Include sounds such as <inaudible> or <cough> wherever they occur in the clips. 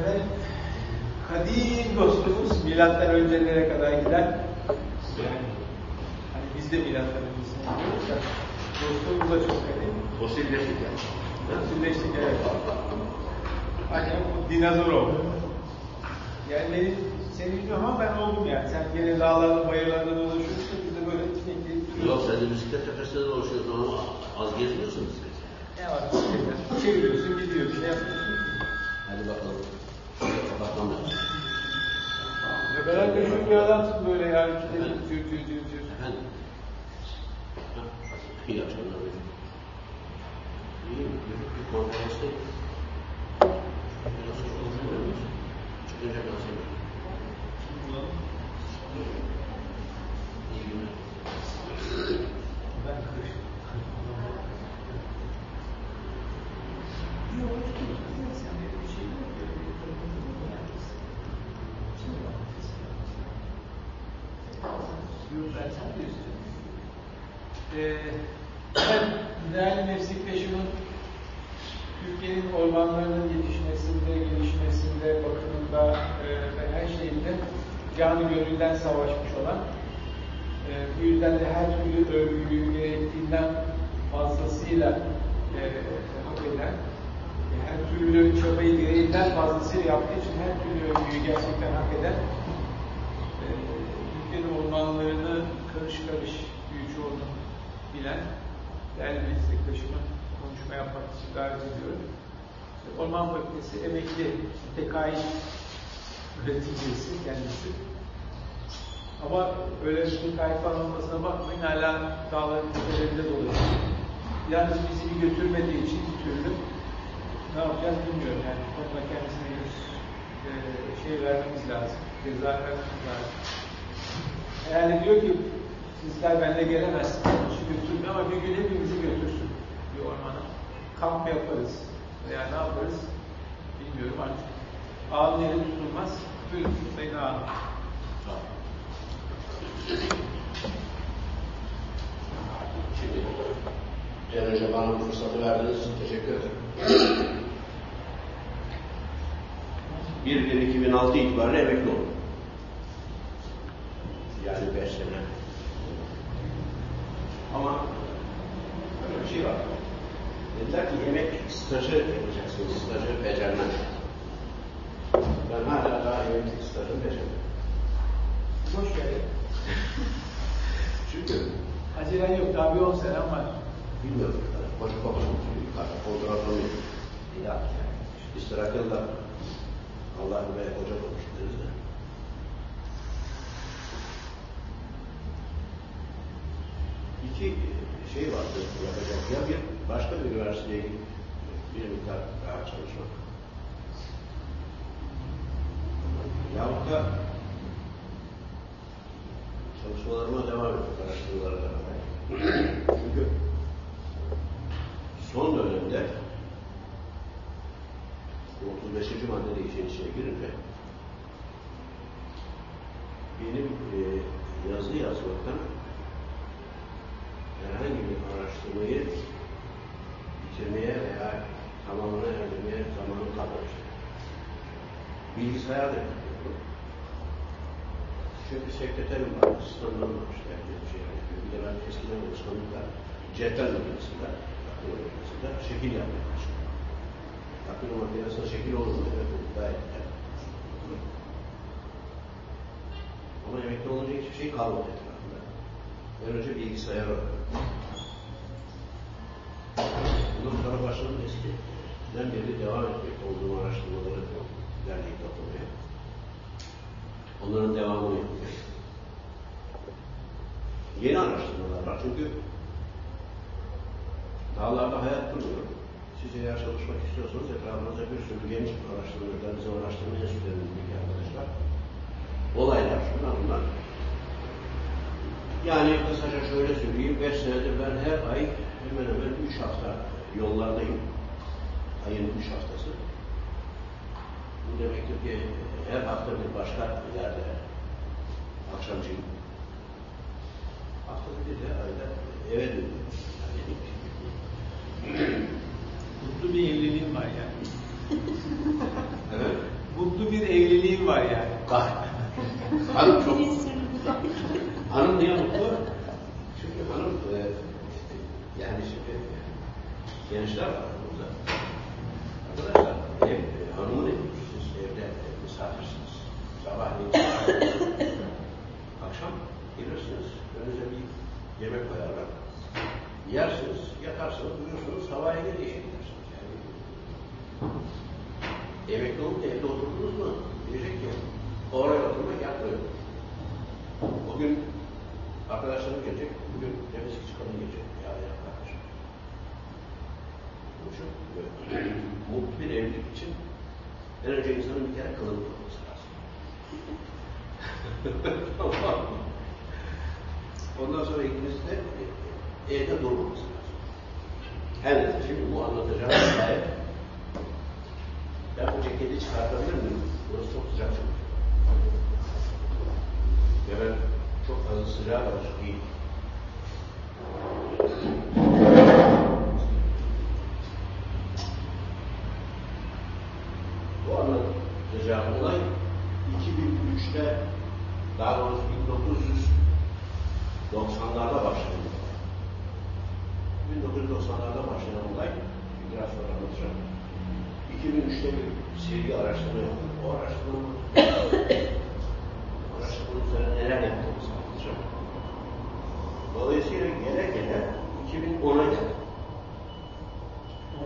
Evet. Kadim dostumuz milattan öncelere kadar gider. Yani hani biz de milattan öncesine gidiyoruz da dostluğumuz da çok kadim. Fosilleştik yani. Fosilleştik evet. Hani bu dinozor oldu. Yani benim seni bilmiyorum ama ben oldum yani. Sen gene dağlarda bayırlarda dolaşıyorsun. Biz de böyle teknik Yok sen de bisiklet tepesinde dolaşıyorsun ama az gezmiyorsun bisiklet. Ne var bisikletten? Çeviriyorsun, gidiyorsun, ne yapıyorsun? Hadi bakalım. Kapatmam lazım. Ne kadar meşhur bir adamsın böyle yani. Evet. Tür tür tür tür. Efendim? İyi akşamlar benim. İyi? Bir, konferanstayım. Konuşmuyor muyuz? Çıkınca ben seni. İyi günler. Ben karıştım. Yok ben sen diyorsun. Ee, ben değerli meslektaşımın Ormanlarının yetişmesinde, gelişmesinde, bakımında e, ve her şeyinde canı gönülden savaşmış olan e, bu yüzden de her türlü övgüyü gerektiğinden fazlasıyla e, hak eden, e, her türlü çabayı gereğinden fazlasıyla yaptığı için her türlü övgüyü gerçekten hak eden e, Türkiye'nin ormanlarını karış karış büyücü olduğunu bilen değerli meslektaşımı konuşma yapmak için davet ediyorum. Orman Fakültesi emekli tekayül üreticisi kendisi. Ama öyle bir kayıp olmasına bakmayın hala dağların tepelerinde dolaşıyor. Yalnız bizi bir götürmediği için bir türlü ne yapacağız bilmiyorum yani. Konuda kendisine bir e, şey vermemiz lazım. Ceza vermemiz lazım. Yani diyor ki sizler benimle gelemezsiniz. İçin götürme ama bir gün hepimizi götürsün bir ormana. Kamp yaparız. Veya ne yaparız bilmiyorum artık. Ağın yeri tutulmaz. Buyurun Sayın bir an önce bana bu fırsatı verdiğiniz için teşekkür ederim. 1-1-2006 itibariyle emekli oldum. Yani 5 sene. Ama böyle bir şey var. Dediler ki yemek stajı yapacaksınız, stajı becermez. Ben hala daha yemek stajını becermedim. Boş ver. <laughs> Çünkü Acelen yok. Daha bir 10 senem var. bilmiyorum. Koca babasının fotoğrafını ya İstirakıl da Allah be hoca olmuş deriz de. İki şey vardı yapacak. Ya bir başka bir üniversiteye gidip bir miktar daha çalışmak. Yahut da çalışmalarıma devam etmek, araştırmalara devam. Çünkü son dönemde bu 35. maddede işin içine girince benim e, yazı yazmaktan herhangi bir araştırmayı bitirmeye veya tamamına erdirmeye zamanım kalmamıştı. Bilgisayar da yapıyorum. Çünkü sekreterim var, asistanlarım var, işte herkes şey yapıyor. Bir de eskiden alışkanlıkla cetvel makinesinde, takım makinesinde şekil yapmaya başladım. Takım makinesinde şekil olur mu? Evet. Gayet. Ama emekli olunca hiçbir şey kalmadı. Ben önce bilgisayar öğrendim. Bundan sonra başladım eskiden beri devam etmekte olduğum araştırmaları derleyip toplamaya. Onların devamını yapıyor. Yeni araştırmalar var çünkü dağlarda hayat kurmuyor. Siz eğer çalışmak istiyorsanız etrafınızda bir sürü genç araştırmacılar, bizim araştırma enstitülerindeki arkadaşlar olaylar şunlar bunlar. Yani kısaca şöyle söyleyeyim, beş senedir ben her ay hemen hemen üç hafta yollardayım. Ayın üç haftası. Bu demektir ki her hafta bir başka yerde akşamcıyım. Haftada bir de ayda eve dönüyorum. Yani, <laughs> Mutlu bir evliliğim var yani. <laughs> evet. Bak. hanım çok <laughs> Hanım niye mutlu? Çünkü hanım e, yani şimdi gençler var burada. Arkadaşlar ev, e, hanımın evi. Siz evde misafirsiniz. Sabahleyin <laughs> akşam gelirsiniz. Önünüze bir yemek koyarlar. Yersiniz, yatarsınız, uyursunuz, sabah eve diye gidersiniz. Yani, emekli olup da evde oturdunuz mu? Diyecek ki, oraya oturmak yapmıyor. Bugün arkadaşlarım gelecek, bugün temizlik çıkalım gelecek. Ya arkadaş. Onun için mutlu bir evlilik için en önce insanın bir kere kılını tutması lazım. <laughs> Tamam mı? Ondan sonra ikiniz de e, evde durmaması lazım. Her neyse şimdi bu anlatacağım <clears throat> hikaye. Ben bu ceketi çıkartabilir miyim? Burası çok sıcak çünkü. Ve çok fazla sıcağa alışık değilim. Bu anlatacağım olay 2003'te daha doğrusu 1990'larda başladı. 1990'larda başlayan olay biraz sonra anlatacağım. 2003'te bir seri araştırma yaptım. O araştırma araştırmanın üzerine neler yaptığımızı anlatacağım. Dolayısıyla gele gele 2010'a geldim.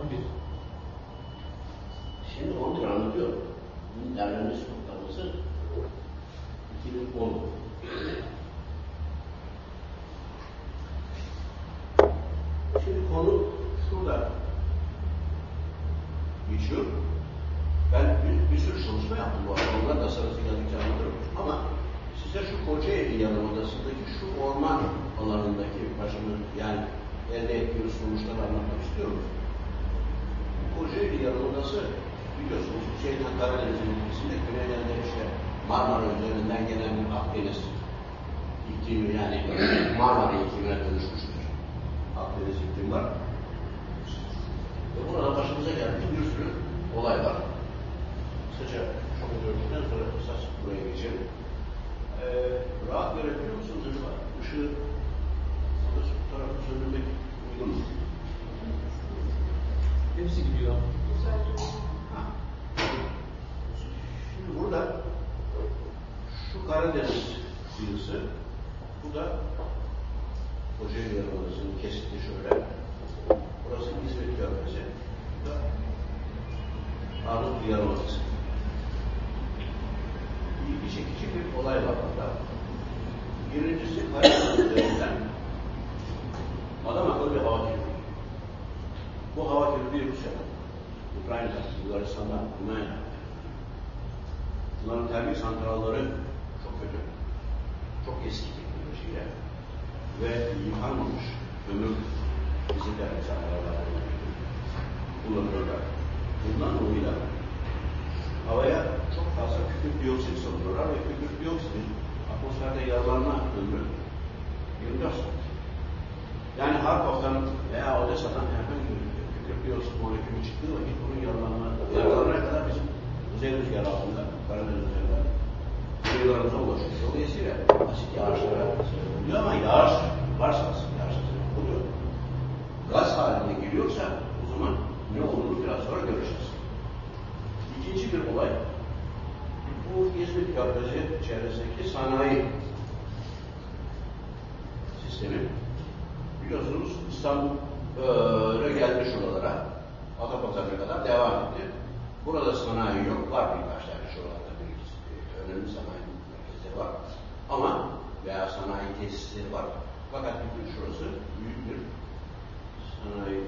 11. Şimdi 11 anlatıyorum. Derlenmiş noktamızı 2010. Şimdi konu şurada geçiyor. Ben bir, bir sürü çalışma yaptım bu arada. Onlar da sırası geldikçe anlatırım. Ama size şu Kocaeli Yarımadası'ndaki şu orman alanındaki başımı yani elde ettiğimiz sonuçları anlatmak istiyorum. Kocaeli Yarımadası biliyorsunuz şeyden Karadeniz'in ikisinde güneyden de işte Marmara üzerinden gelen bir Akdeniz iklimi yani Marmara iklimine dönüşmüştür. Akdeniz iklimi var. Ve burada başımıza gelmiş bir sürü olay var. Kısaca şunu gördükten sonra esas buraya geçelim. Ee, rahat görebiliyor musunuz acaba? Işığı burada bu tarafı söndürmek uygun mu? Hepsi gidiyor. Şimdi burada şu Karadeniz kıyısı, bu da Kocaeli Yarımadası'nın kesiti şöyle. Burası İzmir Körfezi, bu da Arnavutlu Yarımadası. İlgi çekici bir olay var burada. Birincisi Karadeniz üzerinden adam akıllı bir hava kirliliği. Bu hava kirliliği Rusya'dan. Ukrayna'da, Bulgaristan'da, Rumanya'da. Bunların termik santralları çok kötü. Çok eski teknolojiyle ve yıkanmamış kömür bizim termik santrallarında kullanıyorlar. Bundan dolayı havaya çok fazla kükürt dioksit salıyorlar ve kükürt dioksitin atmosferde yaralanma ömrü 24 saat. Yani Harkov'dan veya Odessa'dan herhangi bir kükürt dioksit molekülü çıktığı vakit bunun yaralanma, yaralanana kadar bizim kuzey rüzgar altında, Karadeniz üzerinde kıyılarımıza ulaşıyor. Dolayısıyla asit yağışlara oluyor ama yağış varsa asit yağışlara oluyor. Gaz haline geliyorsa o zaman ne olduğunu biraz sonra göreceğiz. İkinci bir olay, bu İzmir Körfezi çevresindeki sanayi sistemi. Biliyorsunuz İstanbul öyle geldi şuralara, Atapazarı'na kadar devam etti. Burada sanayi yok, var birkaç tane şuralarda bir önemli sanayi merkezleri var. Ama veya sanayi tesisleri var. Fakat bütün şurası büyük bir sanayi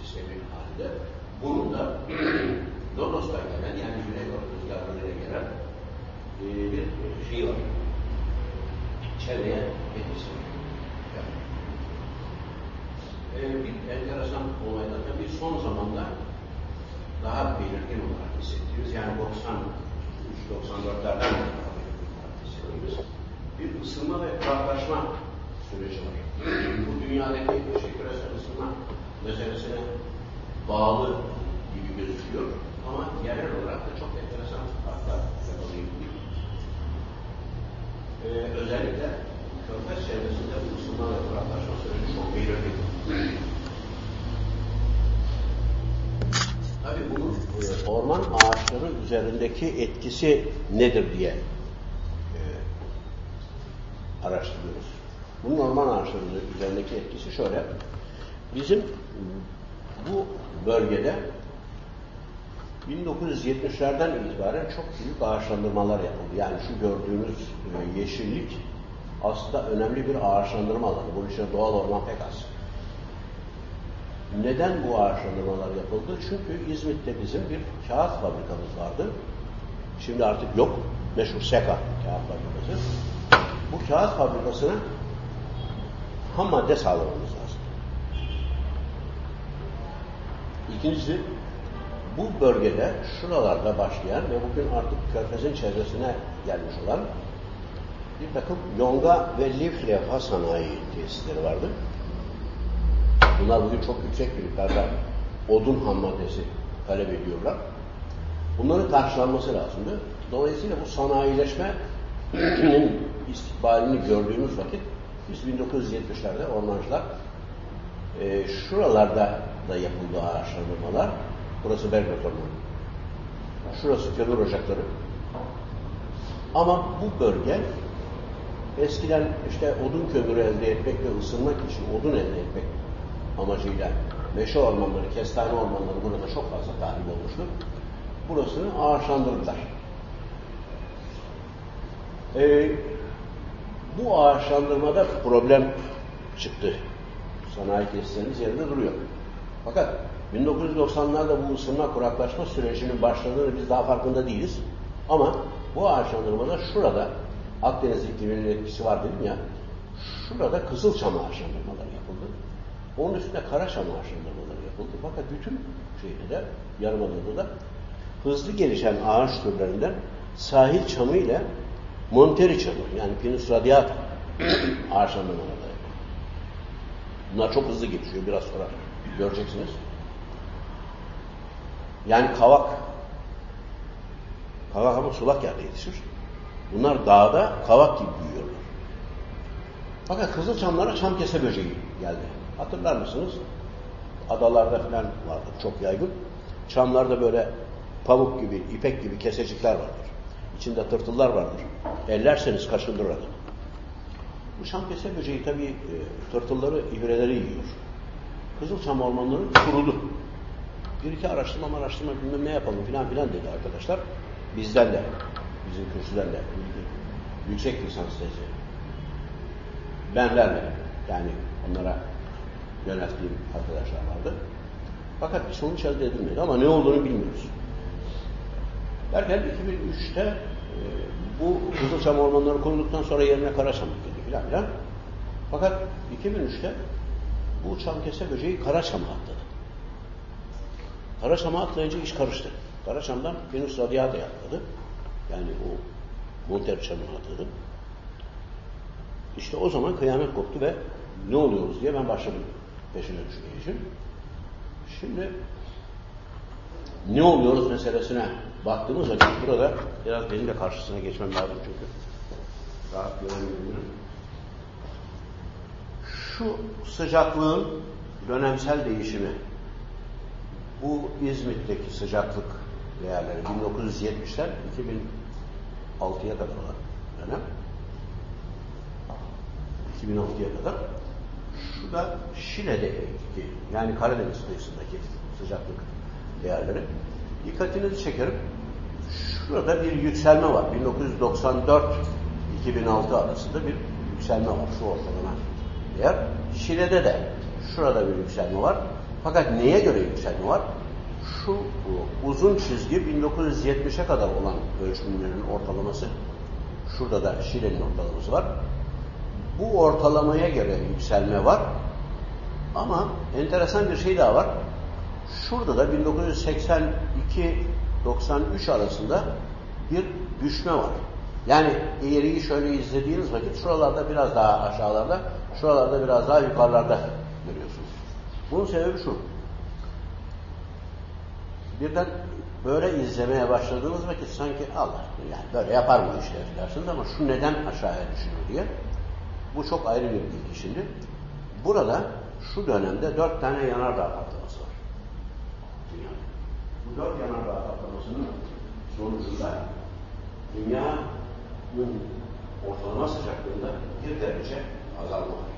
sistemi halinde. Bunun da <clears throat> Lodos'tan gelen yani Güneydoğu rüzgarlarıyla gelen bir şey var. Çevreye etkisi var. E, bir enteresan olayda tabii son zamanda daha belirgin olarak hissettiğimiz yani 93-94'lerden hissettiğimiz bir ısınma ve kuraklaşma süreci var. <clears throat> Bu dünyadaki şey küresel ısınma meselesine bağlı gibi gözüküyor ama yerel olarak da çok enteresan farklar yakalayabildik. özellikle Körfez çevresinde bu ısınma ve kuraklaşma süreci çok belirli. Tabii bunun e, orman ağaçları üzerindeki etkisi nedir diye e, araştırıyoruz. Bunun orman ağaçları üzerindeki etkisi şöyle. Bizim bu bölgede 1970'lerden itibaren çok büyük ağaçlandırmalar yapıldı. Yani şu gördüğünüz e, yeşillik aslında önemli bir ağaçlandırma alanı. Bunun için doğal orman pek az. Neden bu ağaçlandırmalar yapıldı? Çünkü İzmit'te bizim bir kağıt fabrikamız vardı. Şimdi artık yok. Meşhur Seka kağıt fabrikası. Bu kağıt fabrikasına ham madde sağlamamız lazım. İkincisi, bu bölgede şuralarda başlayan ve bugün artık Körfez'in çevresine gelmiş olan bir takım yonga ve lif levha sanayi tesisleri vardı. Bunlar bugün çok yüksek miktarda odun ham maddesi talep ediyorlar. Bunların karşılanması lazımdı. Dolayısıyla bu sanayileşmenin <clears throat> istikbalini gördüğümüz vakit biz 1970'lerde ormancılar e, şuralarda da yapıldı ağaçlandırmalar. Burası Belgrad Ormanı. Şurası kömür ocakları. Ama bu bölge eskiden işte odun kömürü elde etmek ve ısınmak için odun elde etmek amacıyla meşe ormanları, kestane ormanları burada çok fazla tahrip olmuştu. Burasını ağaçlandırdılar. Ee, bu ağaçlandırmada problem çıktı. Sanayi tesislerimiz yerinde duruyor. Fakat 1990'larda bu ısınma kuraklaşma sürecinin başladığını biz daha farkında değiliz. Ama bu ağaçlandırmada şurada Akdeniz ikliminin etkisi var dedim ya. Şurada Kızılçam ağaçlandırmaları yapıldı. Onun üstünde Karaçam ağaçlandırmaları yapıldı. Fakat bütün şeyde de Yarımada'da da hızlı gelişen ağaç türlerinden sahil çamı ile Monteri çamı yani Pinus radiata <clears throat> ağaçlandırmaları da yapıldı. Bunlar çok hızlı gelişiyor biraz sonra göreceksiniz. Yani kavak. Kavak ama sulak yerde yetişir. Bunlar dağda kavak gibi büyüyorlar. Fakat Kızılçamlara çam kese böceği geldi. Hatırlar mısınız? Adalarda falan vardır çok yaygın. Çamlarda böyle pamuk gibi, ipek gibi kesecikler vardır. İçinde tırtıllar vardır. Ellerseniz kaşındır adamı. Bu çam kese böceği tabii e, tırtılları, ibreleri yiyor. Kızılçam ormanları kurudu. Bir iki araştırma araştırma bilmem ne yapalım filan filan dedi arkadaşlar. Bizden de, bizim kürsüden de, yüksek lisans tezi. Ben vermedim. Yani onlara yönelttiğim arkadaşlar vardı. Fakat bir sonuç elde edilmedi ama ne olduğunu bilmiyoruz. Derken 2003'te e, bu Kızılçam ormanları kurulduktan sonra yerine Karaçam dikildi filan filan. Fakat 2003'te bu çamkese böceği Karaçam'a atladı. Karaçam'a atlayınca iş karıştı. Karaçam'dan Venüs Radiata'ya atladı. Yani o Monter çamına atladı. İşte o zaman kıyamet koptu ve ne oluyoruz diye ben başladım peşine için. Şimdi ne oluyoruz meselesine baktığımız vakit burada biraz benim de karşısına geçmem lazım çünkü rahat göremiyorum. Şu sıcaklığın dönemsel değişimi bu İzmit'teki sıcaklık değerleri 1970'ten 2006'ya kadar olan dönem 2006'ya kadar şu da Şile'deki yani Karadeniz kıyısındaki sıcaklık değerleri. Dikkatinizi çekerim. Şurada bir yükselme var. 1994-2006 arasında bir yükselme var. Şu ortalama değer. Şile'de de şurada bir yükselme var. Fakat neye göre yükselme var? Şu uzun çizgi 1970'e kadar olan ölçümlerin ortalaması. Şurada da Şile'nin ortalaması var. Bu ortalamaya göre yükselme var. Ama enteresan bir şey daha var. Şurada da 1982-93 arasında bir düşme var. Yani eğriyi şöyle izlediğiniz vakit şuralarda biraz daha aşağılarda, şuralarda biraz daha yukarılarda görüyorsunuz. Bunun sebebi şu. Birden böyle izlemeye başladığınız vakit sanki Allah yani böyle yapar bu işleri dersiniz ama şu neden aşağıya düşüyor diye. Bu çok ayrı bir bilgi şimdi. Burada şu dönemde dört tane yanardağ patlaması var. Dünyada. Bu dört yanardağ patlamasının sonucunda dünyanın ortalama sıcaklığında bir derece azalma var.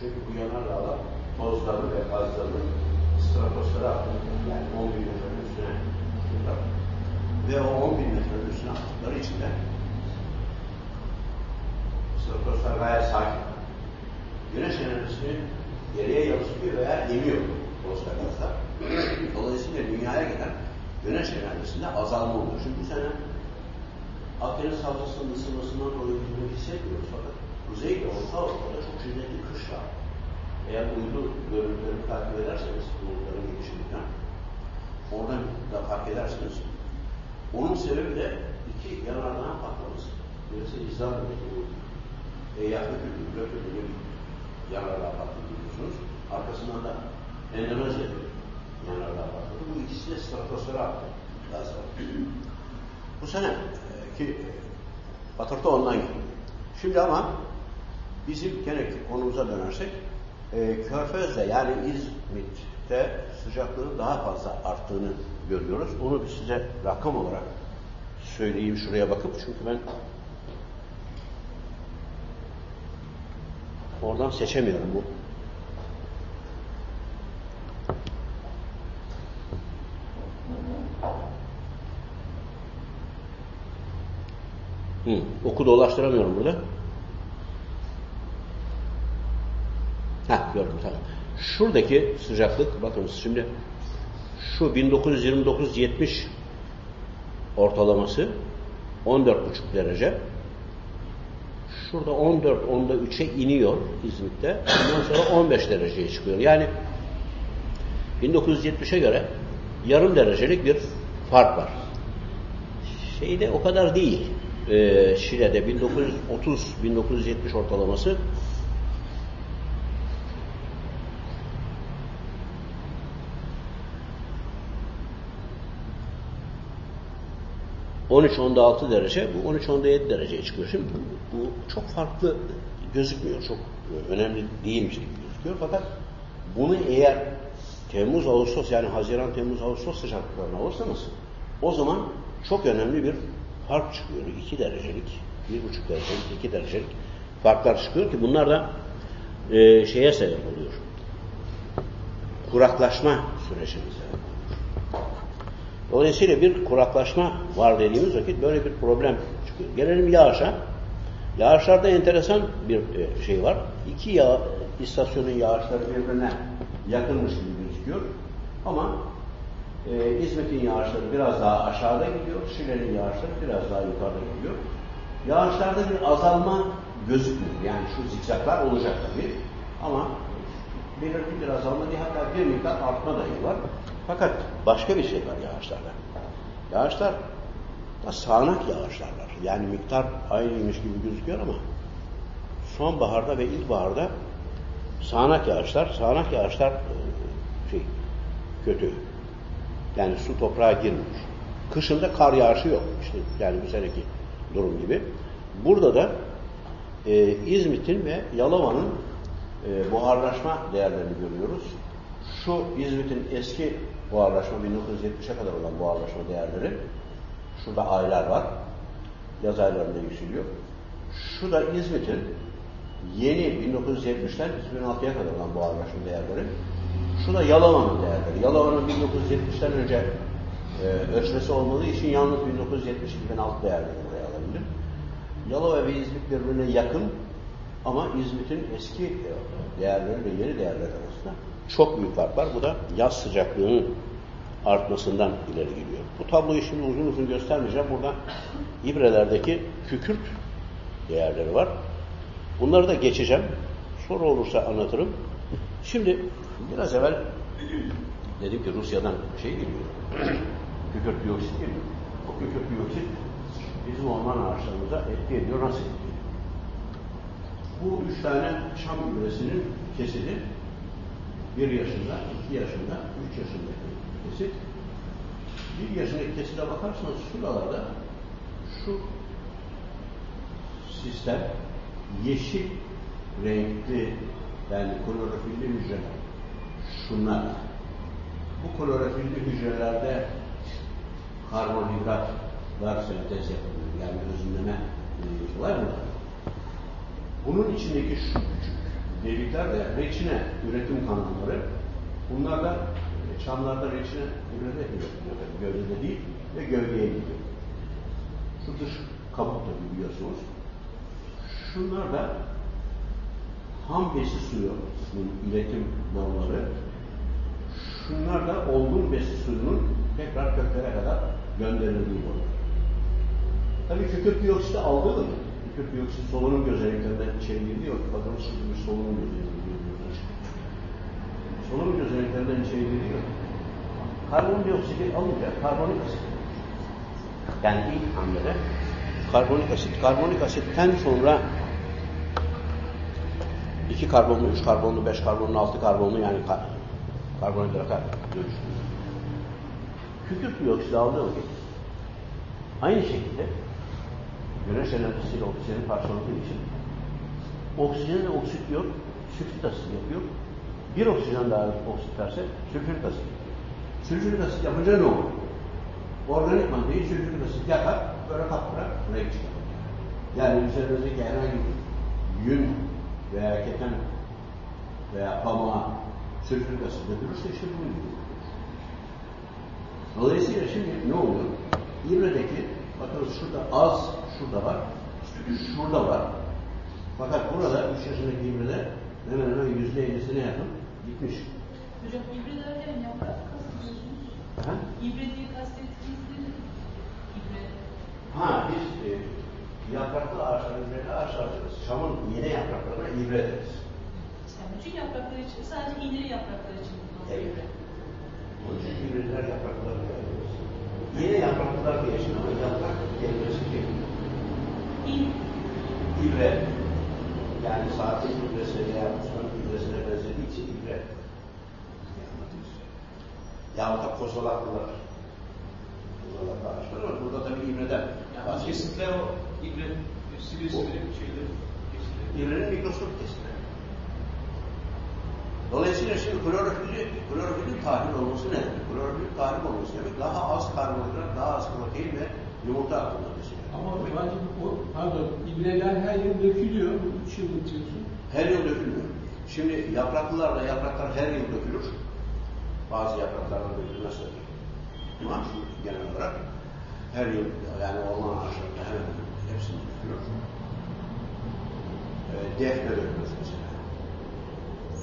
Çünkü bu yanardağlar tozları ve gazları stratosfere atıyor. Yani 10 bin metrenin üstüne. Ve o 10 bin metrenin üstüne attıkları için de stratosfer gayet sakin. Güneş enerjisini geriye yansıtıyor veya emiyor gazlar. <clears throat> Dolayısıyla dünyaya gelen güneş enerjisinde azalma oluyor. Şimdi bu sene Akdeniz havzasının ısınmasından dolayı bunu hissetmiyoruz fakat Kuzey ve Orta Avrupa'da çok şiddetli kış var. Eğer uydu görüntülerini takip ederseniz bulutların gelişiminden oradan da fark ederseniz onun sebebi de iki yanardağın patlaması. Birisi İzlanda'daki yaklaşık bir blokörlü bir yanardağ patladı biliyorsunuz. Arkasından da Endonezya'da yanardağ patladı. Bu ikisi de stratosfere attı. Gazlar. Bu sene e, ki e, ondan gidiyor. Şimdi ama bizim gene konumuza dönersek e, Körfez'de yani İzmit'te sıcaklığın daha fazla arttığını görüyoruz. Onu bir size rakam olarak söyleyeyim şuraya bakıp çünkü ben oradan seçemiyorum bu. Hı, oku dolaştıramıyorum burada. Ha gördüm tamam. Şuradaki sıcaklık bakın şimdi şu 1929-70 ortalaması 14,5 derece. Şurada 14 onda 3'e iniyor İzmit'te. Ondan sonra 15 dereceye çıkıyor. Yani 1970'e göre yarım derecelik bir fark var. Şeyde o kadar değil. Ee, Şile'de 1930-1970 ortalaması 13 onda 6 derece, bu 13 onda 7 dereceye çıkıyor. Şimdi bu, bu çok farklı gözükmüyor, çok önemli değilmiş gibi gözüküyor. Fakat bunu eğer Temmuz, Ağustos yani Haziran, Temmuz, Ağustos sıcaklıklarına alırsanız o zaman çok önemli bir fark çıkıyor. 2 derecelik, 1,5 derecelik, 2 derecelik farklar çıkıyor ki bunlar da e, şeye sebep oluyor. Kuraklaşma oluyor. Dolayısıyla bir kuraklaşma var dediğimiz vakit böyle bir problem çıkıyor. Gelelim yağışa. Yağışlarda enteresan bir e, şey var. İki yağ, istasyonun yağışları birbirine yakınmış gibi gözüküyor. Ama e, İzmit'in yağışları biraz daha aşağıda gidiyor. Şile'nin yağışları biraz daha yukarıda gidiyor. Yağışlarda bir azalma gözükmüyor. Yani şu zikzaklar olacak tabii. Ama belirli bir azalma değil hatta bir miktar artma dahi var. Fakat başka bir şey var yağışlarda. Yağışlar da sağanak yağışlar var. Yani miktar aynıymış gibi gözüküyor ama sonbaharda ve ilkbaharda sağanak yağışlar, sağanak yağışlar e, şey kötü. Yani su toprağa girmiyor. Kışında kar yağışı yok. İşte yani bu seneki durum gibi. Burada da e, İzmit'in ve Yalova'nın e, buharlaşma değerlerini görüyoruz. Şu İzmit'in eski buharlaşma 1970'e kadar olan buharlaşma değerleri. Şurada aylar var. Yaz aylarında yükseliyor. Şu da İzmit'in yeni 1970'ten 2006'ya kadar olan buharlaşma değerleri. Şu da Yalova'nın değerleri. Yalova'nın 1970'ten önce e, ölçmesi olmadığı için yalnız 1970-2006 değerleri buraya alabilir. Yalova ve İzmit birbirine yakın ama İzmit'in eski değerleri ve yeni değerleri arasında çok büyük fark var. Bu da yaz sıcaklığının artmasından ileri geliyor. Bu tabloyu şimdi uzun uzun göstermeyeceğim. Burada ibrelerdeki kükürt değerleri var. Bunları da geçeceğim. Soru olursa anlatırım. Şimdi biraz evvel dedim ki Rusya'dan şey geliyor. kükürt dioksit geliyor. O kükürt dioksit bizim orman ağaçlarımıza etki ediyor. Nasıl etki ediyor? Bu üç tane Şam gübresinin kesidi bir yaşında, iki yaşında, üç yaşındaki kesit bir yaşındaki keside bakarsanız şuralarda şu sistem yeşil renkli yani klorofilli hücreler. Şunlar. Bu klorofilli hücrelerde karbonhidratlar sentez yapılıyor. Yani özümleme e, var mı? Bunun içindeki şu küçük delikler de reçine üretim kanalları. Bunlar da e, çamlarda reçine gövde üretiliyor. Gövdede değil ve gövdeye gidiyor. Şu dış kabuk da biliyorsunuz. Şunlar da ham besi suyunun iletim boruları. Şunlar da olgun besi suyunun tekrar köklere kadar gönderildiği borular. Tabii kükürt dioksiti aldığı da kükürt dioksit solunum gözeneklerinden içeri giriyor. Bakın şimdi bir solunum gözeneklerinden solunum gözeneklerinden içeri giriyor. Karbondioksiti alınca karbonik asit yani ilk hamlede karbonik asit. Karbonik asitten sonra iki karbonlu, üç karbonlu, beş karbonlu, altı karbonlu yani kar karbonhidrata dönüştürüyor. Kükürt dioksit aldığı vakit aynı şekilde güneş enerjisiyle oksijeni parçaladığı için oksijen ve oksit yok, sülfürik asit yapıyor. Bir oksijen daha oksitlerse sülfürik asit. Sülfürik asit yapınca ne olur? Organik maddeyi sülfürik asit yakar, böyle kapkara renk çıkar. Yani üzerinizdeki herhangi bir yün veya keten veya pamuğa sülfürik asit dökülürse işte bunun gibi. Dolayısıyla şimdi ne oluyor? İbredeki, bakın şurada az, şurada var, şurada var. Fakat burada 3 yaşındaki ibrede hemen hemen yüzde ellisine yakın gitmiş. Hocam ibre derken yaprak kastediyorsunuz. Diye kastettiğiniz nedir? İbre. Ha biz e, yapraklı ağaçlar, ibreli ağaçlar deriz. Çamın yeni yapraklarına ibre deriz. Yani bütün yapraklar için, sadece iğneli yapraklar için kullanılıyor Evet. Onun için ibreliler yaprakları diyoruz. Yeni yapraklılar diye için ama yaprak kelimesi değil. İbre. Yani saatin ibresi veya ustanın ibresine benzediği için ibre. Yahut da kozalaklılar. Kozalak ağaçlar var. Burada tabii ibreden Yani kesintiler o ibre, sivri sivri şeyleri. İğnenin mikroskop kesimi. Dolayısıyla şimdi klorofili, klorofilin tahrip olması ne demek? Klorofilin tahrip olması demek daha az karbonhidrat, daha az protein ve yumurta besliyor. Ama bence o, pardon, ibreler her yıl dökülüyor. Bu üç yıllık diyorsun. Her yıl dökülmüyor. Şimdi yapraklılarda yapraklar her yıl dökülür. Bazı yapraklarda dökülmez tabii. Şu genel olarak her yıl yani orman ağaçlarında hemen hepsini dökülür. Ee, defne dökülür mesela.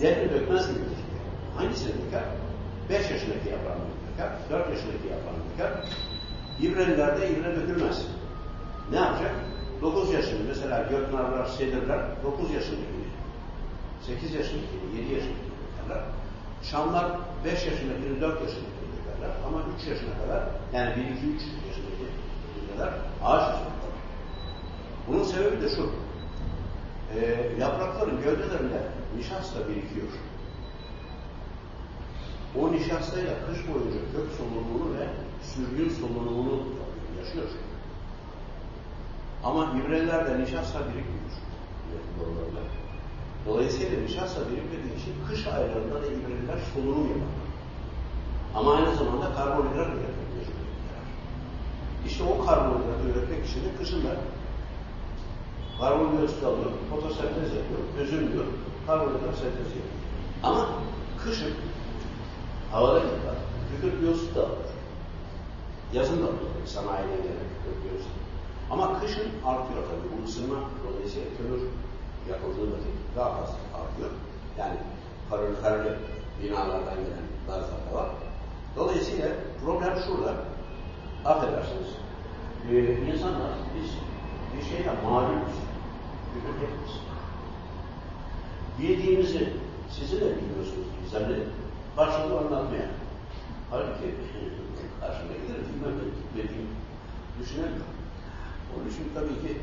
Defne dökmez gibi gözüküyor. Hangisini döker? 5 yaşındaki yaprağını döker, 4 yaşındaki yaprağını döker. İbrelilerde ibre dökülmez. Ne yapacak? 9 yaşında mesela göknarlar, sedirler 9 yaşındaki 8 yaşındaki, 7 yaşındaki dökerler. Şamlar 5 yaşındakini 4 yaşındakini dökerler. Ama 3 yaşına kadar yani 1, 2, 3 yaşındaki kadar ağaç kalır. Bunun sebebi de şu. E, yaprakların gövdelerinde nişasta birikiyor. O nişastayla kış boyunca kök solunumunu ve sürgün solunumunu yaşıyor. Ama ibrelerde nişasta birikmiyor. Dolayısıyla nişasta birikmediği için kış aylarında da ibreliler solunum yapar. Ama aynı zamanda karbonhidrat üretmek mecburiyetler. İşte o karbonhidratı üretmek için de kışın da karbondioksit alıyor, fotosentez yapıyor, özümlüyor, karbonhidrat sentezi yapıyor. Ama kışın havada yıkar, kükürt dioksit de alıyor. Yazın da alıyor, sanayiden gelen kükürt dioksit. Ama kışın artıyor tabii. Bu ısınma dolayısıyla kömür yapıldığı vakit daha fazla artıyor. Yani kararlı kararlı binalardan gelen gazlar var. Dolayısıyla problem şurada. Affedersiniz. Ee, insanlar biz bir şeyle mağlubuz. Kükürt hepimiz. Yediğimizi sizin de biliyorsunuz zannedin. Başladı anlatmaya. Halbuki <laughs> karşımdakileri bilmem dediğim düşünemiyorum. Bunun için tabii ki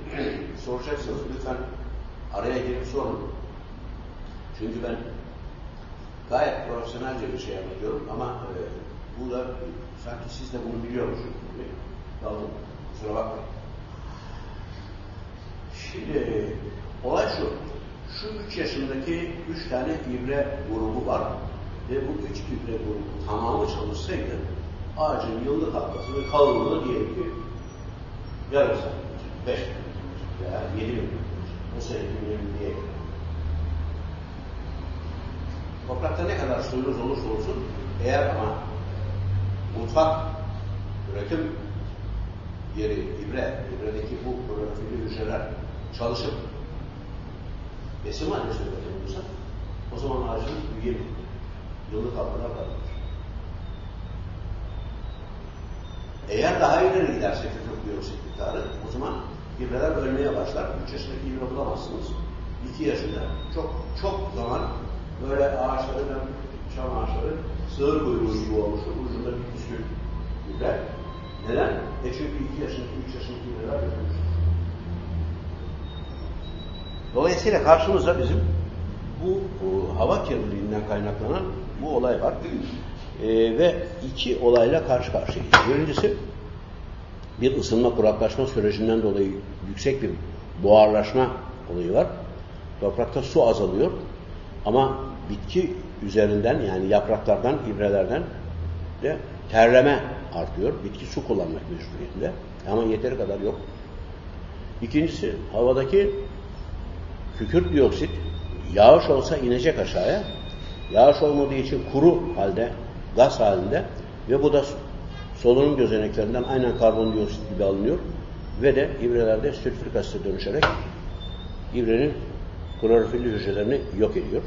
soracaksanız lütfen araya girip sorun. Çünkü ben gayet profesyonelce bir şey anlatıyorum ama e, bu da sanki siz de bunu biliyormuşsunuz gibi kaldım. Kusura bakmayın. Şimdi e, olay şu. Şu üç yaşındaki üç tane ibre grubu var. Ve bu üç ibre grubu tamamı çalışsaydı ağacın yıllık halkasının kalınlığı diyelim ki yarım. 5 veya 7 milyon Bu seneki verimliliğe göre. Toprakta ne kadar suyunuz olursa olsun eğer ama mutfak üretim yeri ibre, ibredeki bu klorofilli hücreler çalışıp besin maddesi üretilirse o zaman ağacınız büyüyemez. Yıllık altına kalır. Eğer daha ileri giderse kökök biyoksit miktarı o zaman ibreler ölmeye başlar. 3 yaşındaki ibre bulamazsınız. 2 yaşında çok çok zaman böyle ağaçların çam ağaçları sığır kuyruğu gibi olmuştur. Ucunda bir püskül ibre. Neden? E çünkü 2 yaşındaki, 3 yaşındaki ibreler ölmüş. Dolayısıyla karşımızda bizim bu, bu hava kirliliğinden kaynaklanan bu olay var. Ee, ve iki olayla karşı karşıyayız. Birincisi bir ısınma kuraklaşma sürecinden dolayı yüksek bir buharlaşma olayı var. Toprakta su azalıyor ama bitki üzerinden yani yapraklardan, ibrelerden de terleme artıyor. Bitki su kullanmak mecburiyetinde ama yeteri kadar yok. İkincisi havadaki kükürt dioksit yağış olsa inecek aşağıya. Yağış olmadığı için kuru halde, gaz halinde ve bu da solunum gözeneklerinden aynen karbondioksit gibi alınıyor ve de ibrelerde sülfürik asite dönüşerek ibrenin klorofilli hücrelerini yok ediyor.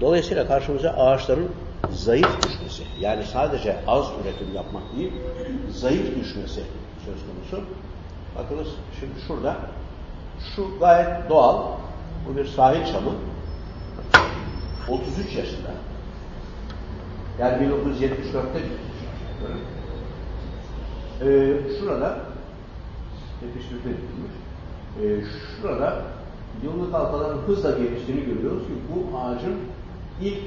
Dolayısıyla karşımıza ağaçların zayıf düşmesi, yani sadece az üretim yapmak değil, zayıf düşmesi söz konusu. Bakınız şimdi şurada, şu gayet doğal, bu bir sahil çamı, 33 yaşında. Yani 1974'te ee, şurada 74'te dikilmiş. Ee, şurada yıllık halkaların hızla geliştiğini görüyoruz ki bu ağacın ilk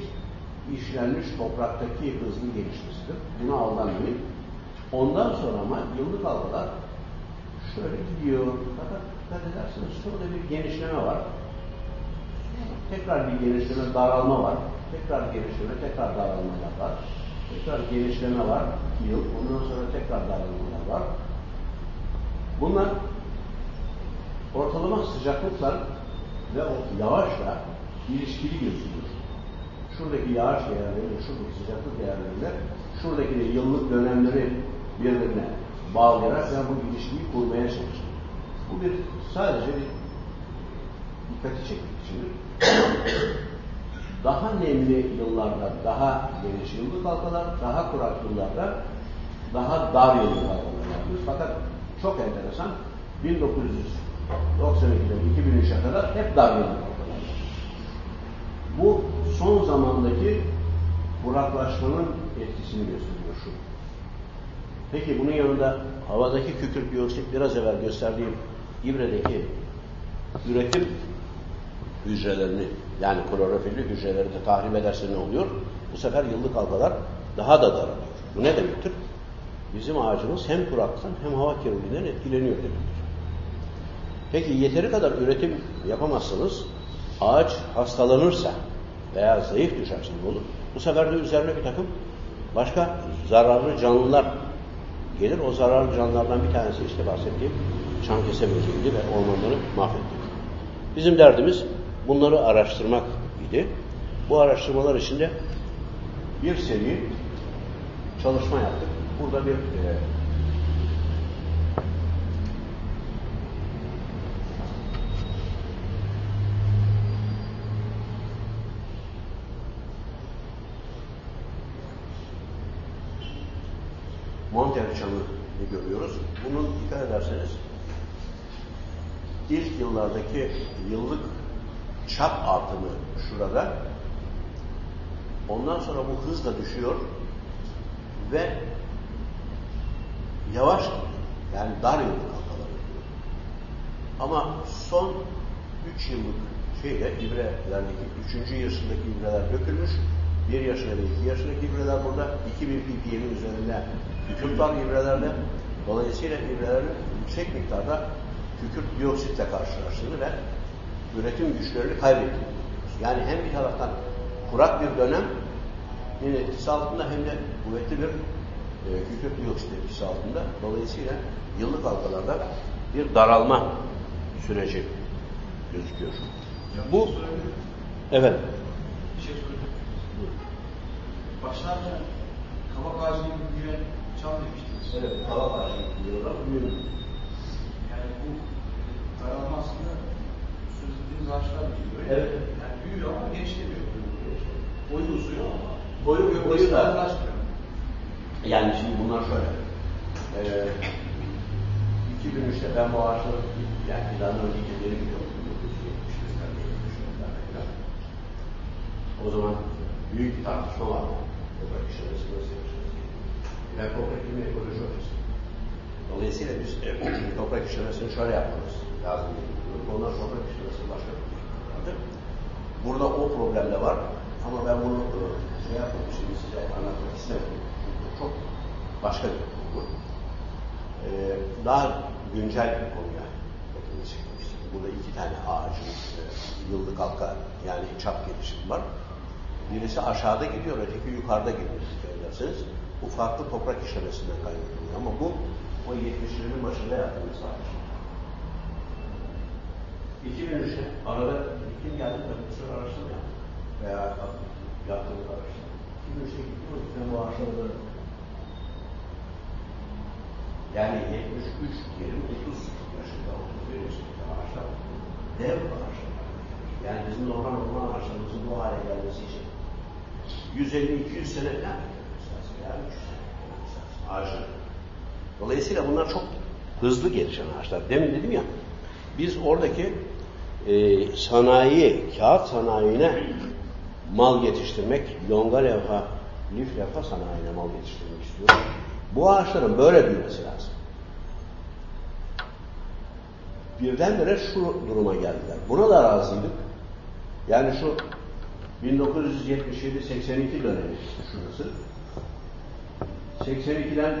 işlenmiş topraktaki hızlı gelişmesidir. Buna aldanmayın. Ondan sonra ama yıllık halkalar şöyle gidiyor. Fakat dikkat ederseniz şurada bir genişleme var. Tekrar bir genişleme, daralma var. Tekrar genişleme, tekrar daralmalar var. Tekrar genişleme var. iki yıl. Ondan sonra tekrar daralmalar var. Bunlar ortalama sıcaklıkla ve o yağışla ilişkili gözüküyor. Şuradaki yağış değerleriyle şuradaki sıcaklık değerleriyle şuradaki de yıllık dönemleri birbirine bağlayarak ve bu ilişkiyi kurmaya çalışıyor. Bu bir sadece bir dikkati çekmek içindir. Daha nemli yıllarda daha geniş yıllık halkalar, daha kurak yıllarda daha dar yıllık halkalar yapıyoruz. Fakat çok enteresan 1992'den 2003'e kadar hep dar yıllık halkalar Bu son zamandaki kuraklaşmanın etkisini gösteriyor şu. Peki bunun yanında havadaki kükürt dioksit biraz evvel gösterdiğim ibredeki üretim hücrelerini yani klorofilli hücreleri de tahrip ederse ne oluyor? Bu sefer yıllık halkalar daha da daralıyor. Bu ne demektir? Bizim ağacımız hem kuraklıktan hem hava kirliliğinden etkileniyor demektir. Peki yeteri kadar üretim yapamazsanız ağaç hastalanırsa veya zayıf düşerse ne olur? Bu sefer de üzerine bir takım başka zararlı canlılar gelir. O zararlı canlılardan bir tanesi işte bahsettiğim çankese böceğiydi ve ormanları mahvetti. Bizim derdimiz bunları araştırmak idi. Bu araştırmalar içinde bir seri çalışma yaptık. Burada bir e, Monter çamı görüyoruz. Bunun dikkat ederseniz ilk yıllardaki yıllık çap artımı şurada. Ondan sonra bu hızla düşüyor ve yavaş yani dar yıllık halkalar Ama son 3 yıllık şeyde ibrelerdeki 3. yaşındaki ibreler dökülmüş. 1 yaşında ve 2 yaşındaki gübreler burada. 2000 ppm'in üzerinde kükürt var gübrelerde. Dolayısıyla gübrelerin yüksek miktarda kükürt dioksitle karşılaştığını ve üretim güçlerini kaybettiğini görüyoruz. Yani hem bir taraftan kurak bir dönem etkisi altında hem de kuvvetli bir e, kükürt dioksit etkisi altında. Dolayısıyla yıllık halkalarda bir daralma süreci gözüküyor. Bu evet. Bir şey soracağım. Başlarken kabak ağacı gibi büyüyen çam demiştiniz. Evet, hava ağacı diyorlar. Büyüyor. Yani bu daralma aslında ağaçlar büyüyor. Evet. Yani büyüyor ama genişlemiyor. Boyu uzuyor ama Boyu, boyu gövdesi da darlaşmıyor. Yani şimdi bunlar şöyle. Ee, 2003'te ben bu ağaçları yani fidanın önceki geri gidiyorum. 1970'lerde, 70'lerde falan. O zaman büyük bir tartışma var. Toprak işlemesi nasıl yapacağız. Ben toprak ilmi ekoloji hocasıyım. Dolayısıyla biz e, <clears throat> toprak işlemesini şöyle yapmamız lazım. Sonra toprak işlemesini başka bir vardı. Burada o problem de var. Ama ben bunu e, şey yapmadım, şimdi size anlatmak istemedim. Çok başka bir konu. Ee, daha güncel bir konuya dikkatimi çekmiştim. Burada iki tane ağacın e, yıllık halka yani çap gelişimi var. Birisi aşağıda gidiyor, öteki yukarıda gidiyor dikkat. Bu farklı toprak işlemesinden kaynaklanıyor ama bu o 70'lerin başında yaptığımız ağaç. 2003'te arada kim geldi de bir sürü araştırma yaptım. Veya yaptığımız araştırma. 2003'te gidiyoruz ve bu ağaçları yani 73 diyelim 30 yaşında, 31 yaşında ağaçlar dev ağaçlar. Yani bizim normal orman ağaçlarımızın bu hale gelmesi için 150-200 sene ne yapmamız lazım? Yani 300 sene yapmamız lazım ağaçlar. Dolayısıyla bunlar çok hızlı gelişen ağaçlar. Demin dedim ya, biz oradaki e, sanayi, kağıt sanayine mal yetiştirmek, yonga levha, lif levha sanayine mal yetiştirmek istiyoruz. Bu ağaçların böyle büyümesi lazım. Birdenbire şu duruma geldiler. Buna da razıydık. Yani şu 1977-82 dönemi şurası. 82'den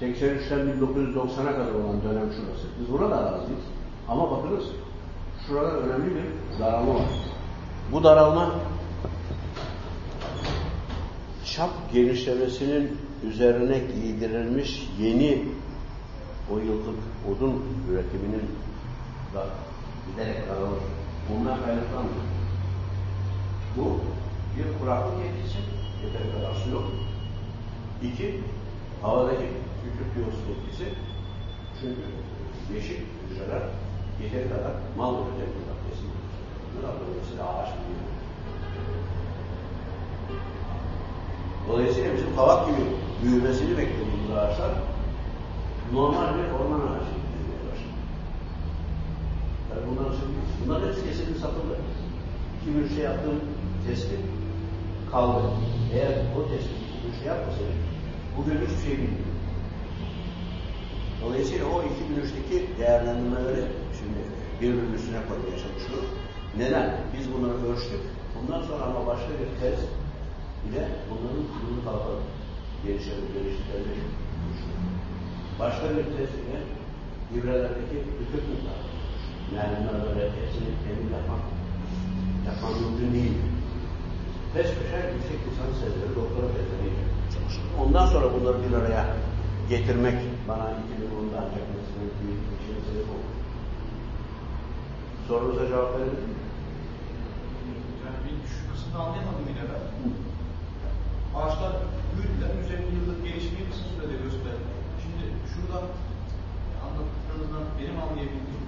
83'ten 1990'a kadar olan dönem şurası. Biz buna da razıyız. Ama bakınız şurada önemli bir daralma var. Bu daralma çap genişlemesinin üzerine giydirilmiş yeni o yıllık odun üretiminin da giderek daralır. Bundan kaynaklanmıyor. Bu bir kuraklık etkisi, yeteri kadar su yok. İki, havadaki kükürt dioksit etkisi. Çünkü yeşil hücreler yeteri kadar mal üretim maddesi. Dolayısıyla ağaç büyüyor. Dolayısıyla bizim kavak gibi büyümesini beklediğimiz ağaçlar normal bir orman ağacı büyümeye başladı. Yani bunlar, bunlar hepsi kesildi satıldı. 2003'te yaptığım tespit kaldı. Eğer o tespit 2003'te yapmasaydık bugün hiçbir şey bilmiyorum. Dolayısıyla o 2003'teki değerlendirmeleri birbirinin üstüne koymaya çalışıyoruz. Neden? Biz bunları ölçtük. Bundan sonra ama başka bir tez ile bunların yıllık halka gelişelim, geliştiklerini. Başka bir tez ile gübrelerdeki bütün miktarı. Yani bunlar böyle hepsini temin yapmak, yapmak mümkün değil. Peş peşe yüksek lisans tezleri, doktora tezleri çalışıyor. Ondan sonra bunları bir araya getirmek bana 2010'da ancak mesela büyük bir şey sebep oldu. Sorunuza cevap verebilir miyim? Yani bir şu kısmını anlayamadım yine ben. Ağaçlar büyüdüler, 150 yıllık gelişmeyi kısa sürede gösterdi. Şimdi şurada anlattıklarınızdan benim anlayabildiğim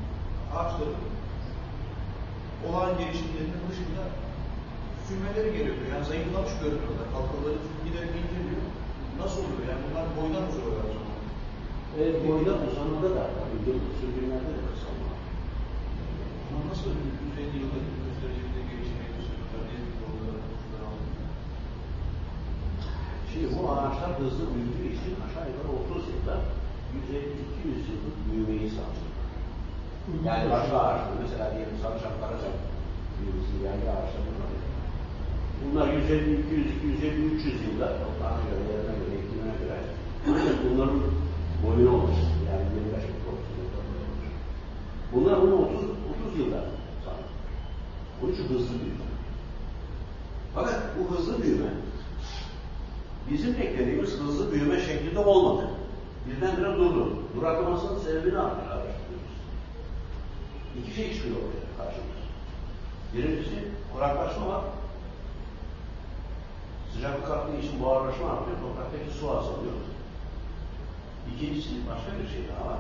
ağaçların olağan gelişimlerinin dışında sürmeleri gerekiyor. Yani zayıflamış görünüyorlar. Halkaları giderek indiriliyor. Nasıl oluyor? Yani bunlar boydan uzuyorlar o zaman. Evet, boyda uzanmada da tabii yıl sürgünlerde de kısalma. Nasıl 150 yılda gösterecekte gelişmeyi gösteriyorlar? Ne? Şimdi bu ağaçlar hızlı büyüdüğü için aşağı yukarı 30 yılda 150-200 yıllık büyümeyi sağlıyor. Yani başka ağaçlar, mesela diyelim sarıçam, karacam, birisi yani ağaçlar bunlar. Bunlar 150, 200, 250, 300 yılda toprağına göre, yerine göre, iklimine göre ancak bunların boyu olmuş. Yani 25 30 yılda olmuş. Bunlar bunu 30, 30 yılda sağladı. Bunun için hızlı büyüme. Fakat bu hızlı büyüme bizim beklediğimiz hızlı büyüme şeklinde olmadı. Birdenbire durdu. Duraklamasının sebebini araştırıyoruz. İki şey çıkıyor ortaya karşımıza. Birincisi kuraklaşma var. Sıcaklık arttığı için buharlaşma artıyor, topraktaki su azalıyor. İkincisi başka bir şey daha var.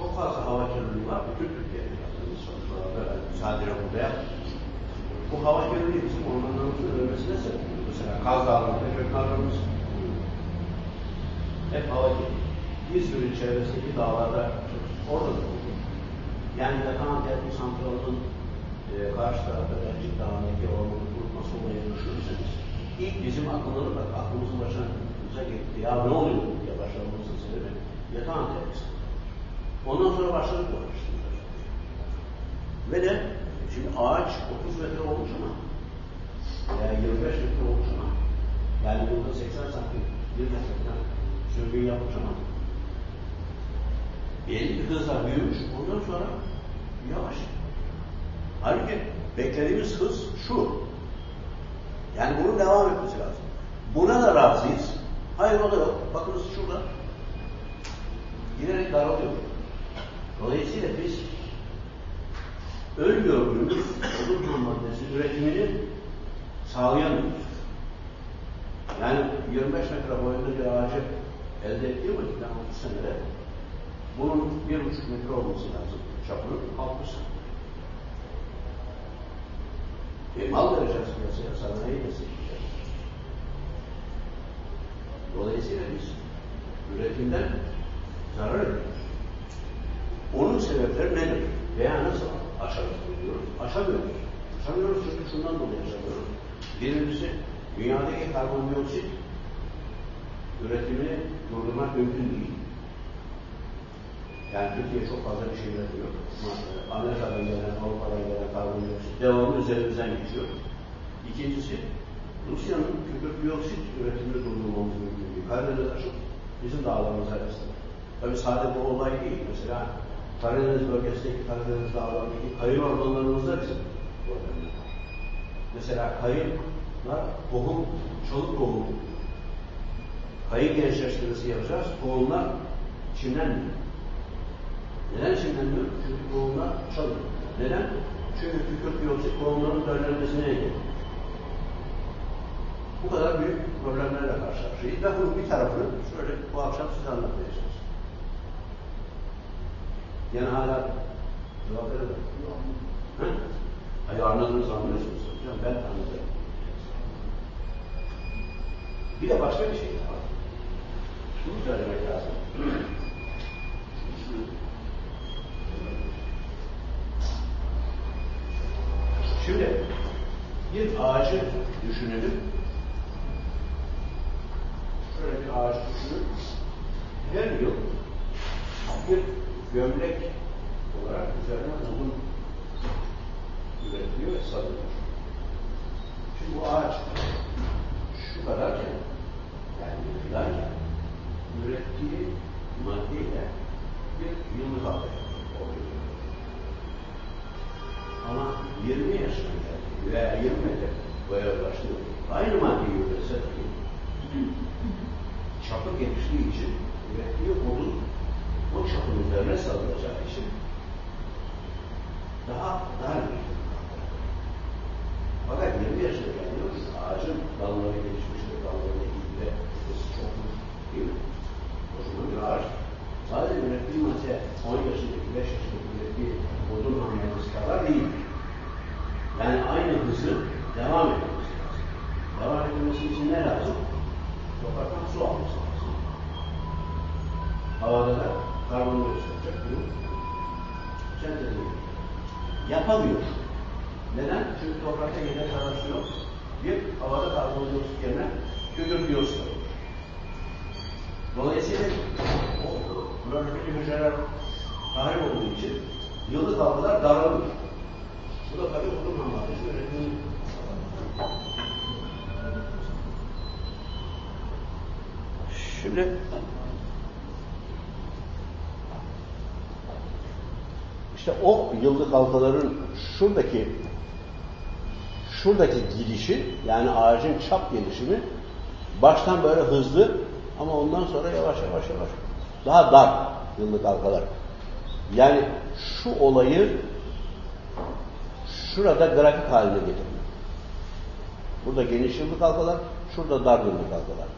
Çok fazla hava kirliliği var. Bütün Türkiye'de yaptığımız çalışmalarda müsaade burada yaptım. Bu hava kirliliği bizim ormanlarımızın ölmesine sebep oluyor. Mesela Kaz Dağları'nda köklerimiz hep hava kirliliği. İzmir'in çevresindeki dağlarda orada da oluyor. Yani Yatan Termik Santralı'nın e, karşı tarafta Belçik Dağı'ndaki ormanı kurutması olayı düşünürseniz ilk bizim aklımızı bak, aklımızın başına gitti. Ya ne oluyor diye başlamamızın sebebi Yatan Termik. Ondan sonra başladık bu araştırmalar. Ve de şimdi ağaç 30 metre olmuş ama yani 25 metre olmuş ama yani burada 80 santim bir metreden sürgün yapmış ama belli bir hızla büyümüş ondan sonra yavaş. Halbuki beklediğimiz hız şu. Yani bunun devam etmesi lazım. Buna da razıyız. Hayır o da yok. Bakınız şurada. Giderek daralıyor. Dolayısıyla biz öngördüğümüz odun ham maddesi üretimini sağlayamıyoruz. Yani 25 metre boyunda bir ağacı elde ettiği vakitten 30 senede bunun bir buçuk metre olması lazım. Çapının 60 santim. E mal vereceğiz piyasaya, sanayi destekleyeceğiz. Dolayısıyla biz üretimden zarar ediyoruz. Onun sebepleri nedir? Veya nasıl aşarız diyoruz? Aşamıyoruz. Aşamıyoruz çünkü şundan dolayı aşamıyoruz. Birincisi, dünyadaki karbondioksit üretimini durdurmak mümkün değil. Yani Türkiye çok fazla bir şey üretmiyor. Amerika'dan gelen, Avrupa'dan gelen karbondioksit devamlı üzerimizden geçiyor. İkincisi, Rusya'nın kükürt dioksit üretimini durdurmamız mümkün değil. Karadeniz aşıp bizim dağlarımıza rastlar. Tabi sadece bu olay değil. Mesela Karadeniz bölgesindeki Karadeniz dağlarındaki kayın ormanlarımızda bizim problemler var. Mesela kayınlar tohum, çoluk tohum, kayın gençleştirmesi yapacağız. Tohumlar çimlenmiyor. Neden çimlenmiyor? Çünkü tohumlar çalıyor. Neden? Çünkü kükürt dioksit tohumların döllenmesine engel. Bu kadar büyük problemlerle karşılaşıyoruz. Ve bunun bir tarafını şöyle bu akşam size anlatmaya Yine hala cevap verelim. Hayır anladığınızı anlıyorsunuz. Hocam ben anladım. Bir de başka bir şey var. Şunu söylemek lazım. Şimdi bir ağacı düşünelim. Şöyle bir ağaç düşünün. Her yıl bir gömlek olarak üzerine odun üretiliyor ve satılıyor. Şimdi bu ağaç şu kadarken yani yıllarken ürettiği maddeyle bir yıllık alıyor. Ama 20 yaşına geldi veya 20 metre boya ulaştı. Aynı maddeyi üretse çapı genişliği için ürettiği odun o çapın üzerine sarılacağı için daha dar bir Fakat 20 yaşına geliyoruz, ağacın dalları gelişmiştir, dalları iyi ve ötesi çok değil mi? O zaman bir ağaç sadece ürettiği madde 10 yaşındaki, 5 yaşındaki ürettiği odun hamlesi kadar değil. Yani aynı hızı devam etmesi lazım. Devam etmesi için ne lazım? Topraktan su alması lazım. Havada da karbondioksit olacak bunu sentezleyebilir. Yapamıyor. Neden? Çünkü toprakta yedek araç yok. Bir, havada karbondioksit yerine kükürt dioksit olur. Dolayısıyla o klorofil hücreler dahil olduğu için yıllık algılar daralır. Bu da tabii maddesi üretimini Şimdi işte o yıllık halkaların şuradaki şuradaki gidişi yani ağacın çap gelişimi baştan böyle hızlı ama ondan sonra yavaş yavaş yavaş daha dar yıllık halkalar. Yani şu olayı şurada grafik haline getirmek. Burada geniş yıllık halkalar, şurada dar yıllık halkalar.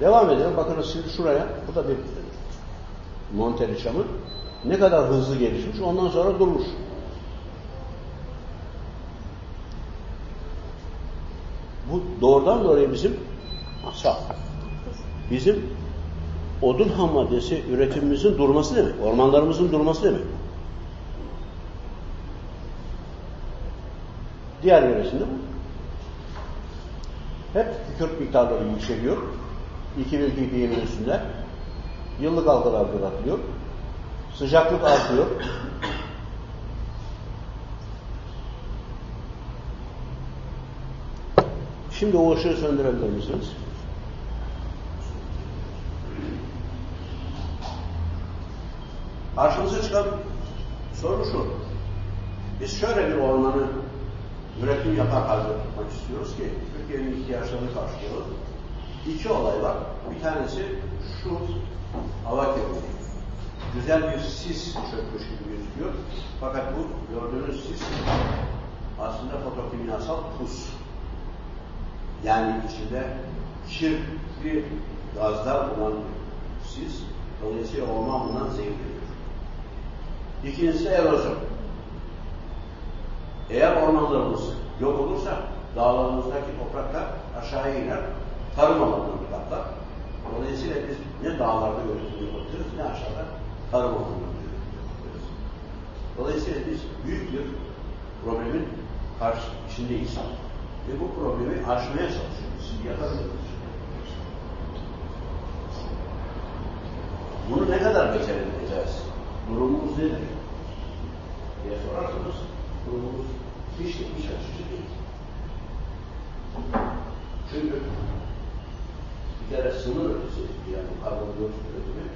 Devam edelim. Bakınız şimdi şuraya. Bu da bir Monteli çamı. Ne kadar hızlı gelişmiş. Ondan sonra durmuş. Bu doğrudan doğruya bizim asal. Bizim odun ham maddesi üretimimizin durması demek. Ormanlarımızın durması demek. Diğer yöresinde bu. Hep kükürt miktarları yükseliyor. 2000 ppm'in üstünde. Yıllık algılar bırakılıyor. Sıcaklık artıyor. Şimdi o ışığı söndürebilir misiniz? Karşımıza çıkan soru şu. Biz şöyle bir ormanı üretim yapar halde tutmak istiyoruz ki Türkiye'nin ihtiyaçlarını karşılayalım. İki olay var. Bir tanesi şu hava kirliliği. Güzel bir sis çökmüş gibi gözüküyor. Fakat bu gördüğünüz sis aslında fotokimyasal pus. Yani içinde kirli gazlar olan sis. Dolayısıyla orman bundan zevk ediyor. İkincisi erozyon. Eğer ormanlarımız yok olursa dağlarımızdaki topraklar aşağıya iner, tarım alanlarını kaplar. Dolayısıyla biz ne dağlarda üretim yapabiliriz ne aşağıda üretim yapabiliriz. Dolayısıyla biz büyük bir problemin karşı içindeyiz. Ve bu problemi aşmaya çalışıyoruz. Yapabiliriz. Bunu ne kadar becerebileceğiz? Durumumuz nedir? diye sorarsanız durumumuz hiç de iç açıcı değil. Çünkü bir kere sınır ötesi yani karbondioksit üretimi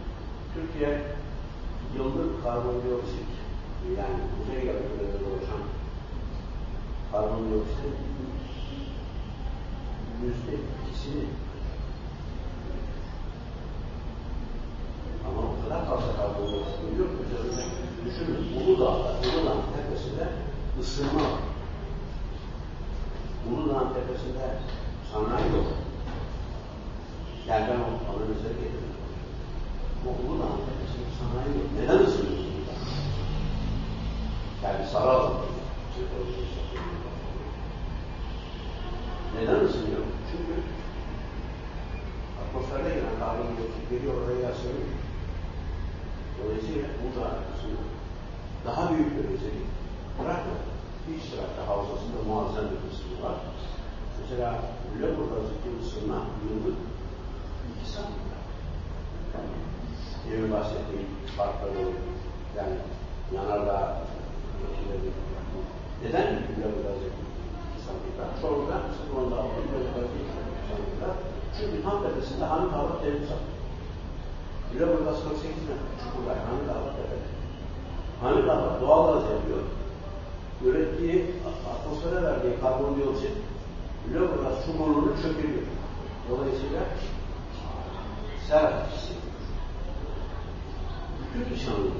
Türkiye yıllık karbondioksit yani kuzey yarımkürede oluşan karbondioksitin yüzde ikisini ama o kadar fazla karbondioksit ürüyor ki üzerinde düşünün Uludağ'da, Uludağ'ın tepesinde ısınma var. Uludağ'ın tepesinde sanayi yok. Yani ben o analizleri getirdim. Ama Uludağ'ın tepesinde sanayi yok. Neden ısınıyorsun? Yani Saral neden ısınıyor? Çünkü atmosferde gelen karbondioksit geliyor oraya yaslanıyor. Dolayısıyla burada ısınıyor. Daha büyük bir özellik bırakma. İç tarafta havzasında muazzam bir ısınma var. Mesela Lüleburgaz'daki ısınma yıllık iki santimler. Demin bahsettiğim farkları yani yanardağ etkileri neden iki santimler? Çorlu'da Sıkıntı altı Lüleburgaz'daki iki santimler. Çünkü tam tepesinde Hanım Hava deniz var. Lüleburgaz 48 metre çukurlar Hanım Hava tepede. Hanım Hava doğal gaz yapıyor. Ürettiği atmosfere verdiği karbondioksit Lüleburgaz çukurluğunu çökülüyor. Dolayısıyla sert hissediyor. Bütün insanlık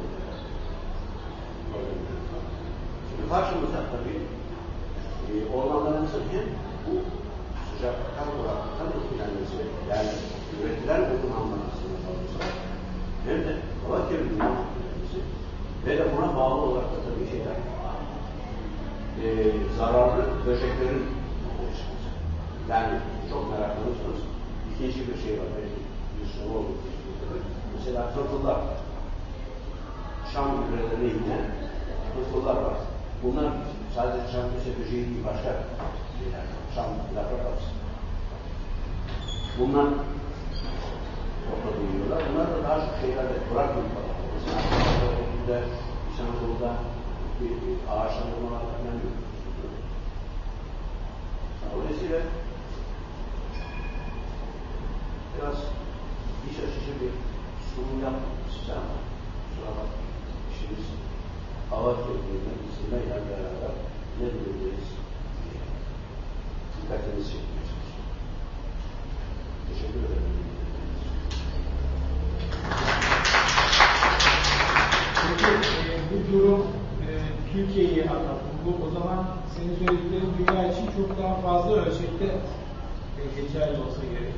Şimdi karşımızda tabii e, ormanlarımızın hem bu sıcaklıktan kuraklıktan etkilenmesi yani üretilen odun hamlamasının fazlası hem de hava kirliliğinin etkilenmesi ve de buna bağlı olarak da tabii şeyler e, zararlı böceklerin oluşması. Yani çok meraklanırsanız ikinci bir şey var. Belki bir soru olur. Mesela tırtıllar. Şam gübrelerine inen tırtıllar var. Bunlar sadece şam köse böceği değil başka şeyler. Şam yaprak arası. Bunlar orada bulunuyorlar. Bunlar da daha çok şeylerde kurak falan. Mesela Anadolu'da, İç bir, bir ağaçlandırmalar falan yok. Dolayısıyla biraz iç açıcı bir sunum yaptım size kusura bakmayın. İşimiz hava kirliliğine isimle beraber ne diyebiliriz diye dikkatinizi çekmeye çalışıyorum. Teşekkür ederim. Peki e, bu durum e, Türkiye'yi anlattı. Bu o zaman senin söylediklerin dünya için çok daha fazla ölçekte e, geçerli olsa gerek.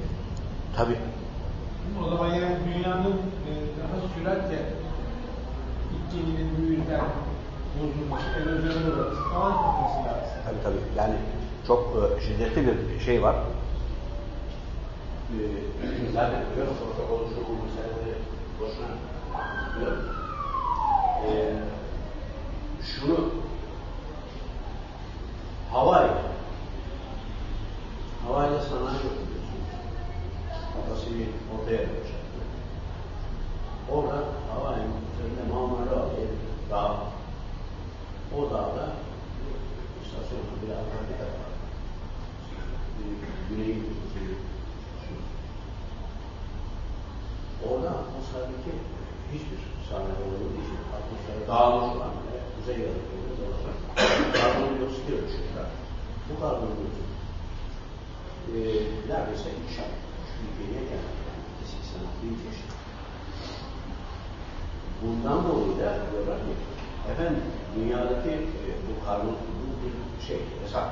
Tabii. O zaman yani dünyanın e, daha süratle ikliminin bu yüzden bozulması, erozyona uğraması falan tutması lazım. Tabii tabii. Yani çok e, şiddetli bir şey var. E, zaten biliyorum protokol şu bu meseleleri boşuna biliyorum. E, şunu havayla havayla sanayi yapıyorsunuz. Kafasını ortaya yapacaktı. Orada havayın üzerinde Marmara diye bir dağ. O dağda istasyonun bir Antarktika var. Bir Güney Kutbu Orada atmosferdeki hiçbir sahne olmadığı için atmosfere dağılmış olan ve kuzey yarımkürede dolaşan karbondioksit ölçüyorlar. Bu karbondioksit e, neredeyse iki şart. Türkiye'ye geldi. Yani sanat bir çeşit. Dolayı da diyorlar ki efendim dünyadaki e, bu karbon bu bir şey hesap.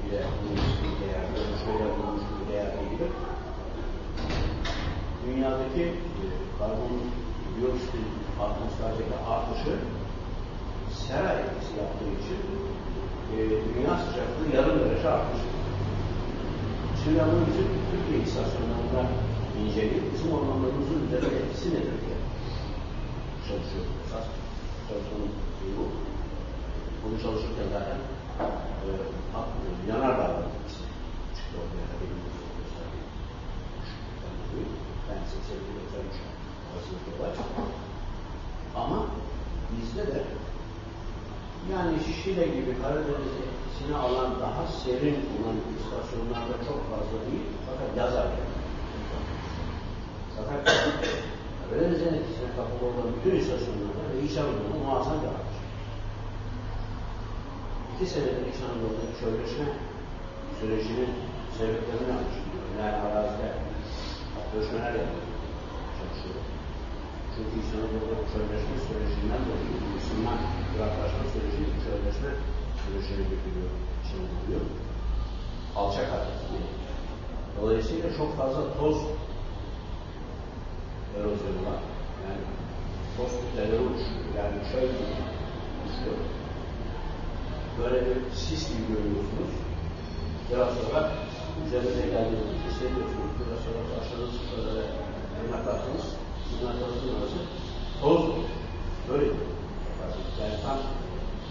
Bir de bulmuş bir değer, ölçmeyle bulmuş bir değer gibi. Dünyadaki e, karbon dioksitin atmosferdeki artışı sera etkisi yaptığı için e, dünya sıcaklığı yarım derece artmış. Şimdi bunun için Türkiye istasyonlarında inceleyip bizim ormanlarımızın üzerinde etkisi nedir diye çalışıyoruz. Esas çalışmanın şeyi bu. Bunu çalışırken zaten e, yanardağların etkisi çıktı ortaya. Ben 82 93 arasında var. Ama bizde de yani Şile gibi Karadeniz etkisini alan daha serin olan istasyonlarda çok fazla değil fakat yaz. Fakat Karadeniz'in etkisine kapalı olan bütün istasyonlarda ve İç Anadolu'da muazzam bir artış. İki senedir İç Anadolu'da çölleşme sürecinin sebeplerini anlaşılıyor. Yani arazide görüşmeler yapıyor. Çünkü İç Anadolu'da çölleşme sürecinden dolayı Müslüman bıraklaşma süreci çölleşme sürecine getiriyor, içine gidiyor. Alçak hareketli. Dolayısıyla çok fazla toz erozyonu var. Yani toz kütleleri oluşuyor. Yani şöyle oluşuyor. Böyle bir sis gibi görüyorsunuz. Biraz sonra üzerine geldiğinizi hissediyorsunuz. Biraz sonra başladınız şöyle tırnaklarsanız tırnaklarınızın arası toz Böyle yani tam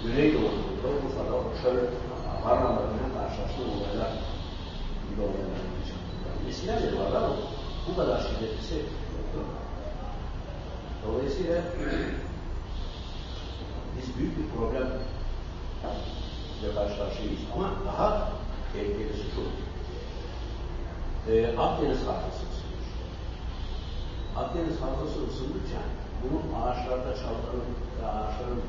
Güneydoğu'da Urfa'da şöyle Marmara'yla karşılaştığım olaylar gibi olaylar yaşandı. Eskiden de vardı ama bu kadar şiddetlisi yoktu. Dolayısıyla biz büyük bir problem ile karşı karşıyayız. Ama daha tehlikelisi şu. Ee, Akdeniz havzası ısınmış. Akdeniz havzası ısındıkça bunun ağaçlarda çalkanın ve ağaçların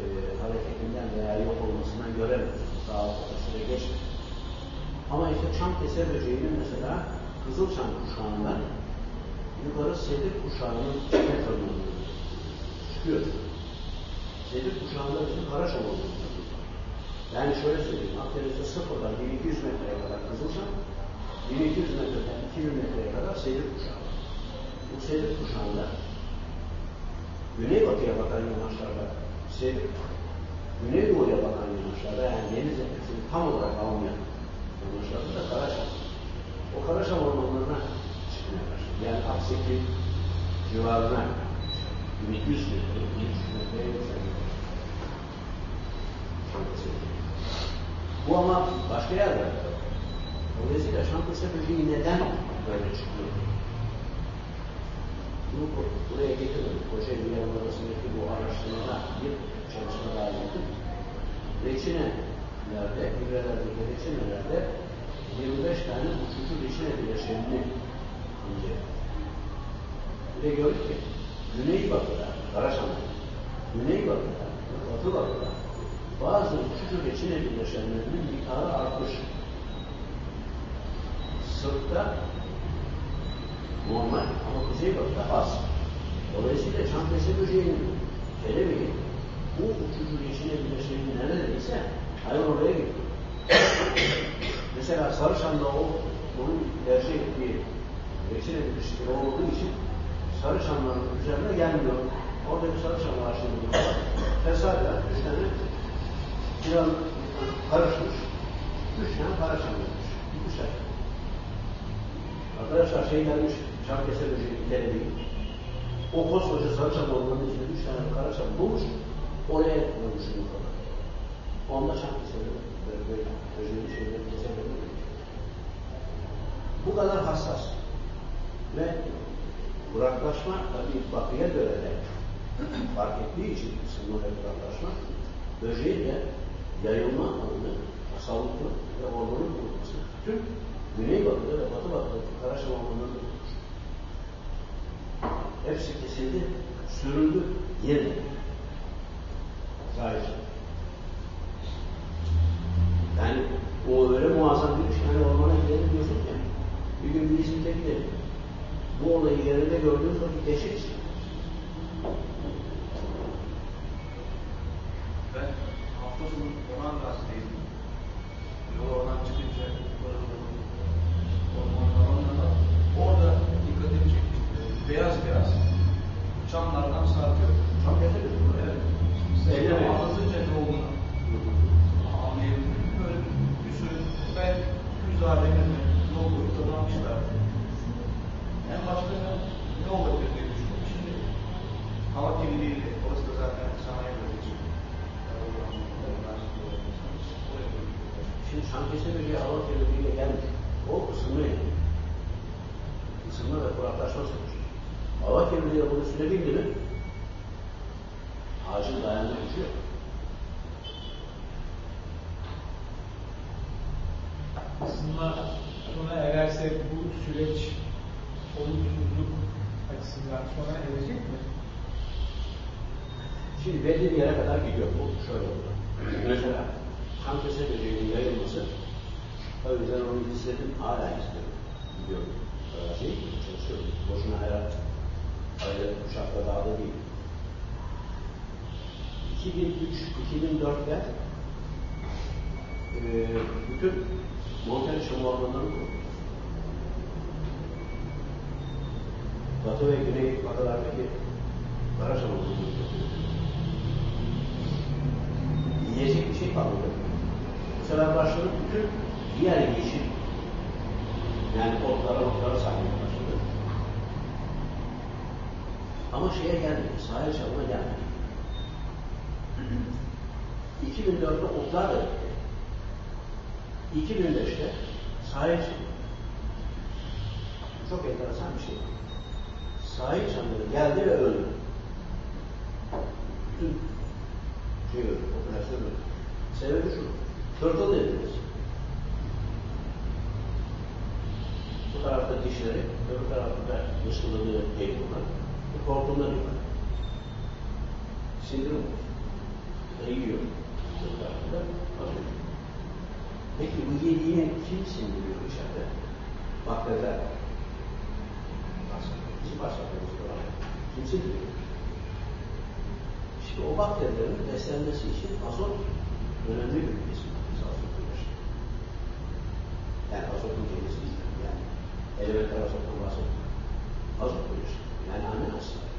e, hareketinden veya yok olmasından göremiyorsunuz. Daha fazla süre geçmedi. Ama işte çam keser böceğinin mesela Kızılçam kuşağından yukarı sedir kuşağının içine tırmanıyor. Çıkıyor. Sedir kuşağında bizim Karaşam olduğumuz Yani şöyle söyleyeyim, Akdeniz'de sıfırdan 1200 metreye kadar Kızılçam, 1200 metreden 2000 metreye kadar sedir kuşağı. Bu sedir kuşağında güneybatıya bakan yamaçlarda sedir, güneydoğuya bakan yamaçlarda yani deniz etkisini tam olarak almayan yamaçlarda da Karaşam. O Karaşam ormanlarına başladı. Yani Akseki civarına 1200 metre, 1300 metreye yükseldi. Bu ama başka yerlerde. Dolayısıyla Şampiyonsa böceği neden böyle çıkıyor? Bunu buraya getirdim. Kocaeli Yarım arasındaki bu araştırmada bir çalışma daha yaptım. Reçine ileride, ibrelerde, gerekçelerde 25 tane uçucu reçine bileşenini ince. Bir de gördük ki Güneybatı'da, Karaşan'da, Güneybatı'da, Batı Batı'da bazı uçucu reçine bileşenlerinin miktarı artmış. Sırtta normal ama Kuzeybatı'da az. Dolayısıyla çantası böceğinin, kelebeğin bu uçucu reçine bileşeni neredeyse hayvan oraya gidiyor. Mesela Sarıçam'da o onun tercih ettiği reçine bileşeni olduğu için Sarıçamların üzerine gelmiyor. Oradaki Sarıçam ağaçlarının tesadüfen üç tane piran karışmış. Üç tane Karaçam gelmiş. Gitmişler. Arkadaşlar şey gelmiş, çam kese böceği bir değil. O koskoca Sarıçam ormanının içinde üç tane Karaçam bulmuş. Oraya koymuş yumurtalar. Onda çam Bu kadar hassas. Ve kuraklaşma tabii batıya göre de fark ettiği için ısınma ve kuraklaşma böceğin de yayılma alanı sağlıklı ve ormanın kurulması bütün Güneybatı'da ve Batı Batı'daki Karaşam ormanlarında tutmuş. Hepsi kesildi, sürüldü, yerine. Sadece. Yani o öyle muazzam bir şey. Hani ormana gidelim diyorsun ya. Bir gün bir İzmit'e gidelim. Bu olayı yerinde gördüğünüz vakit işte. Ben hafta sonu Orhan Gazi'deydim. Yol oradan çıkınca yukarı doğru orman alanına orada dikkatimi çekti. Beyaz beyaz çamlardan sarkıyor. Çok getiririz bunu. Evet. Size anlatınca ne olduğunu Sindirim olur. Alıyor. Peki bu yediğini kim sindiriyor içeride? Bakteriler. Bizim başlatmamız var. Kim sindiriyor? İşte o bakterilerin beslenmesi için azot önemli bir kısmı. Biz azot kullanıyoruz. Yani azotun kendisi değil. Yani elementer azottan bahsediyorum. Azot bileşik. Yani amino asitler.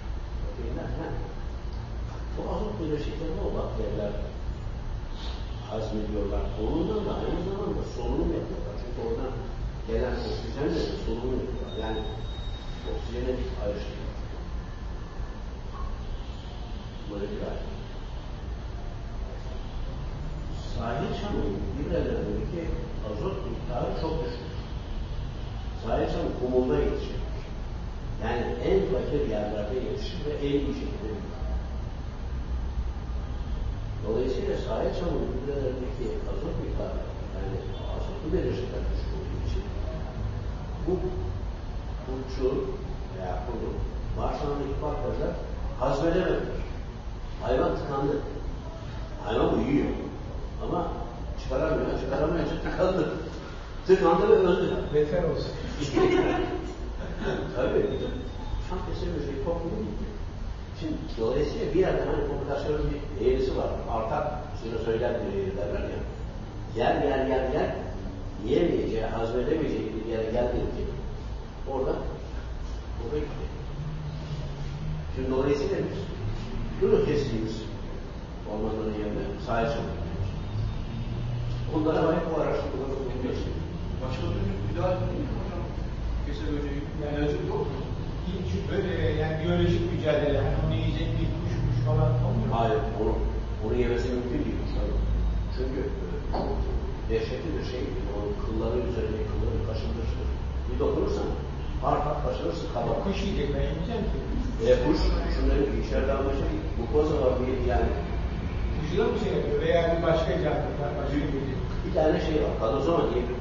Proteinler falan. Bu azot bileşiklerini o bakteriler hazmediyorlar. Onunla da aynı zamanda solunum yapıyorlar. Çünkü oradan gelen oksijenle de solunum yapıyorlar. Yani oksijene ayrıştırıyorlar. Moleküler. Sahil çamının gübrelerindeki azot miktarı çok düşük. Sahil çamı kumulda yetişir. Yani en fakir yerlerde yetişir ve en iyi şekilde büyür. Dolayısıyla sahaya çamurun hücrelerindeki azot miktarı, yani azotlu belirtiler düşük olduğu için bu kurtçu veya kuru bağırsağındaki bakteriler hazmedememiş. Hayvan tıkandı. Hayvan uyuyor. Ama çıkaramıyor. Çıkaramayınca tıkandı. Tıkandı ve öldü. Beter olsun. <laughs> Tabii. Tam kesilmiş bir toplumu gitti. Şimdi dolayısıyla bir yerde hani popülasyonun bir eğrisi var. Artak şunu söyler eğri derler ya. Yer yer yer yer yiyemeyeceği, hazmedemeyeceği bir yere geldiğince orada orada gitti. Şimdi dolayısıyla biz bunu kestiğimiz ormanların yerine sahip çıkıyoruz. Onlara ait bu araştırmaları bulunuyoruz. Başka türlü müdahale değil mi hocam? Kese böceği. Yani- yok mu? İlk yani biyolojik mücadele, hani onu yiyecek bir kuşmuş falan olmuyor. mu? Hayır, onu, onu yemesi mümkün değil kuşların. Çünkü e, dehşetli bir şey. Onun kılları üzerine kılları kaşınmıştır. Bir dokunursan har har kaşınırsın kabar. kuş yiyecek ben yemeyeceğim ki. E kuş, şunları içeride almışım. Bu koza var bir yani. Kuşu da mı şey yapıyor veya bir başka canlı, başka bir Bir tane şey var. Kadozoma diye bir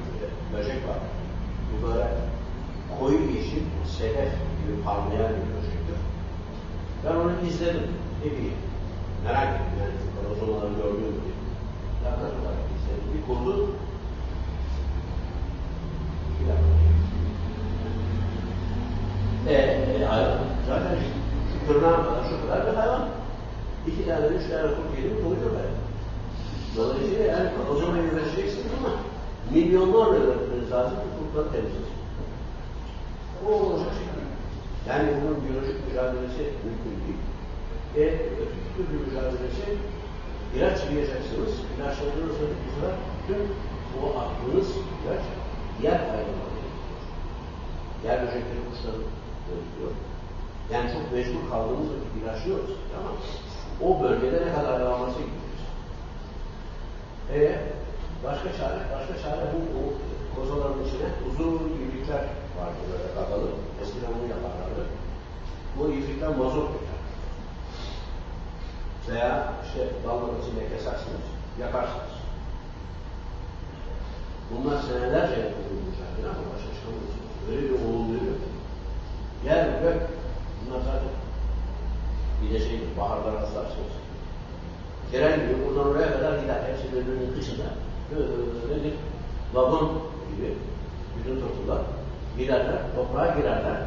böcek var. Bu böyle koyu yeşil, sedef gibi parlayan bir böcektir. Ben onu izledim. Ne bileyim. Merak ettim yani. Gördüm mü diye. Yakın olarak izledim. Bir kurdu. Bir dakika. E, e, hayvan. Zaten şu tırnağa kadar şu kadar bir hayvan. İki tane, üç tane kurt yedi mi doyuyor böyle. Dolayısıyla yani o zaman yöneteceksiniz ama milyonlarla üretmeniz lazım ki kurtları temizlesin. O olacak şey değil. Yani bunun biyolojik mücadelesi mümkün değil. E, öteki türlü mücadelesi ilaç yiyeceksiniz. İlaçladığınızda bu sefer tüm o attığınız ilaç diğer gidiyor. Diğer böcekleri kuşları öldürüyor. Yani çok mecbur kaldığımız vakit ilaçlıyoruz. Tamam O bölgede ne kadar yağması gidiyor. E başka çare, başka çare bu, bu kozaların içine uzun ilikler vardı böyle kakalı. Eskiden bunu yaparlardı. Bu ilikten mazot. Veya işte dalların içine kesersiniz, yakarsınız. Bunlar senelerce mücadele ama başa çıkamıyorsunuz. Öyle bir oğulluyor. Yer gök, bunlar zaten bir de şeydir, baharda rastlarsınız. Tren gibi buradan oraya kadar gider. Hepsi birbirinin dışında. Böyle bir vagon gibi bütün toplumlar girerler, toprağa girerler.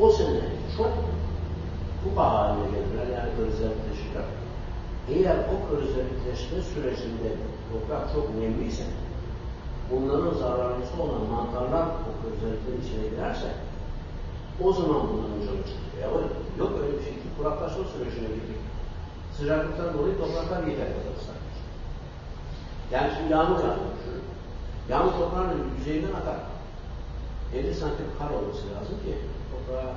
O sene çok kupa haline gelirler, yani krizlerleşirler. Eğer o krizlerleşme sürecinde toprak çok nemliyse, bunların zararlısı olan mantarlar o krizlerin içine girerse, o zaman bunların canı çıkıyor. Ya yok öyle bir şey ki, kuraklaşma sürecine girdik. Sıcaklıktan dolayı topraklar yeter ıslanmış. Yani şimdi yağmur yağıyor düşünün. Yağmur toprağın yüzeyinden akar. 50 santim kar olması lazım ki toprağa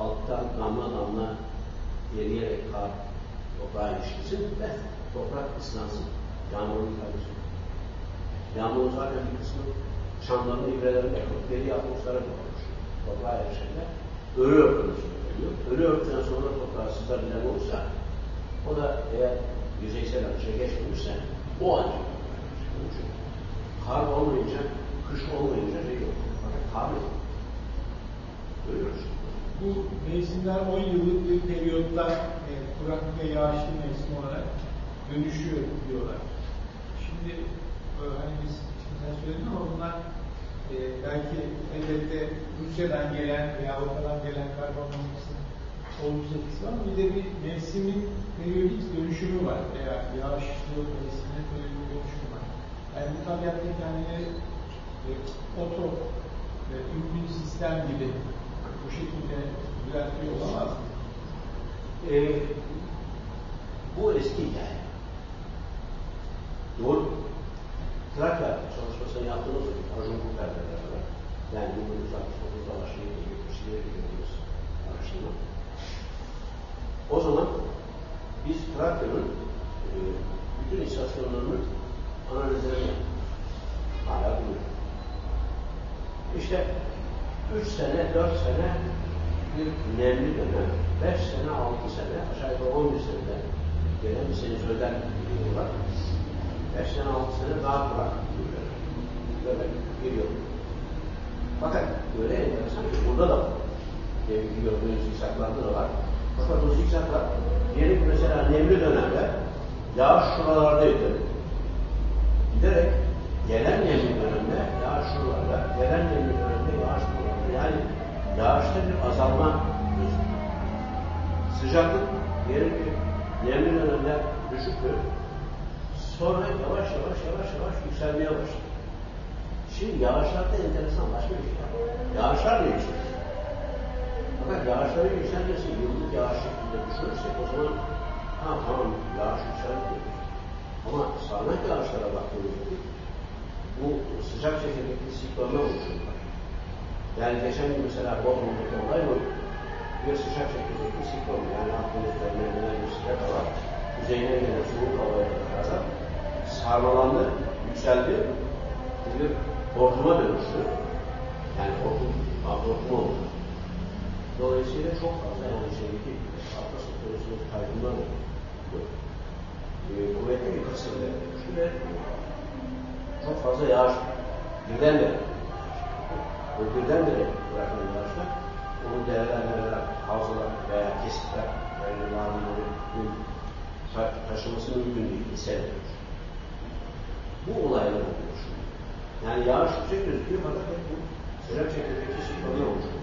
alttan damla damla eriyerek kar toprağa ilişkisin ve toprak ıslansın. Yağmurun kardeşi. Yağmurun zaten bir kısmı çamların ibrelerinde yakıp deri atmosfere doğmuş. Toprağa erişende ölü örtülmüş. Ölü örtüden sonra toprağa sızabilen olursa o da eğer yüzeysel akışa geçmemişse o ancak kar olmayınca, kış olmayınca şey yok. Fakat kar yok. Görüyoruz. Bu mevsimler 10 yıllık bir periyotla e, kurak ve yağışlı mevsim olarak dönüşüyor diyorlar. Şimdi e, hani biz sen söyledin ama bunlar e, belki elbette Rusya'dan gelen veya Avrupa'dan gelen karbonmonoksit olumsuz etkisi var bir de bir mevsimin periyodik dönüşümü var veya yağışlı mevsimin periyodik dönüşümü var. Yani bu tabiatta kendini e, oto e, immün sistem gibi bu şekilde düzeltiyor olamaz? Ee, bu eski hikaye. Doğru. Trakya çalışmasını yaptığımız Arjun Kuper'le beraber yani 1969'da başlayıp 70'lere gidiyoruz araştırma. O zaman biz Trakya'nın e, bütün istasyonlarının analizlerini. Hala duruyor. İşte 3 sene, 4 sene bir nemli dönem, 5 sene, 6 sene, aşağı yukarı 11 senede gelen bir sene sözden olarak 5 sene 6 sene daha kurak böyle bir yıl. Fakat böyle enteresan ki burada da deminki gördüğünüz zikzaklarda da var. Fakat o zikzaklar diyelim mesela nemli dönemde yağış şuralardaydı. Giderek gelen nemli dönemde yağış şuralarda, gelen nemli dönemde. Yani yağışta bir azalma gözüküyor. Sıcaklık diyelim ki nemli dönemde düşüktü. Sonra yavaş yavaş yavaş yavaş yükselmeye başladı. Şimdi yağışlarda enteresan başka bir şey. Yağışlar da yükseliyor. Fakat yağışların yükselmesi yıllık yağış şeklinde düşünürsek o zaman ha tamam yağış yükseldi. Ama sağanak yağışlara baktığımızda bu sıcak çekirdekli siklonlar oluşuyorlar. Yani geçen gün mesela Bodrum'daki olay bu. Bir sıcak çekirdekli siklon yani Akdeniz'de mevzilen bir sıcak hava kuzeyine gelen soğuk havaya beraber sarmalandı, yükseldi. Bir hortuma dönüştü. Yani hortum, hortum oldu. Dolayısıyla çok fazla yani şeydeki Atlas Okyanusu'nun kaybından oldu. E, kuvvetli bir kısımda dönüştü çok fazla yağış birdenbire o birdenbire bırakan yağışlar onu değerlendirerek havzalar veya kesitler yani yağmurların ta taşıması mümkün değil. Sene Bu olaylar oluyor. Yani yağış yüksek gözüküyor fakat hep bu sıcak çekirdekli siklonlar oluşuyor.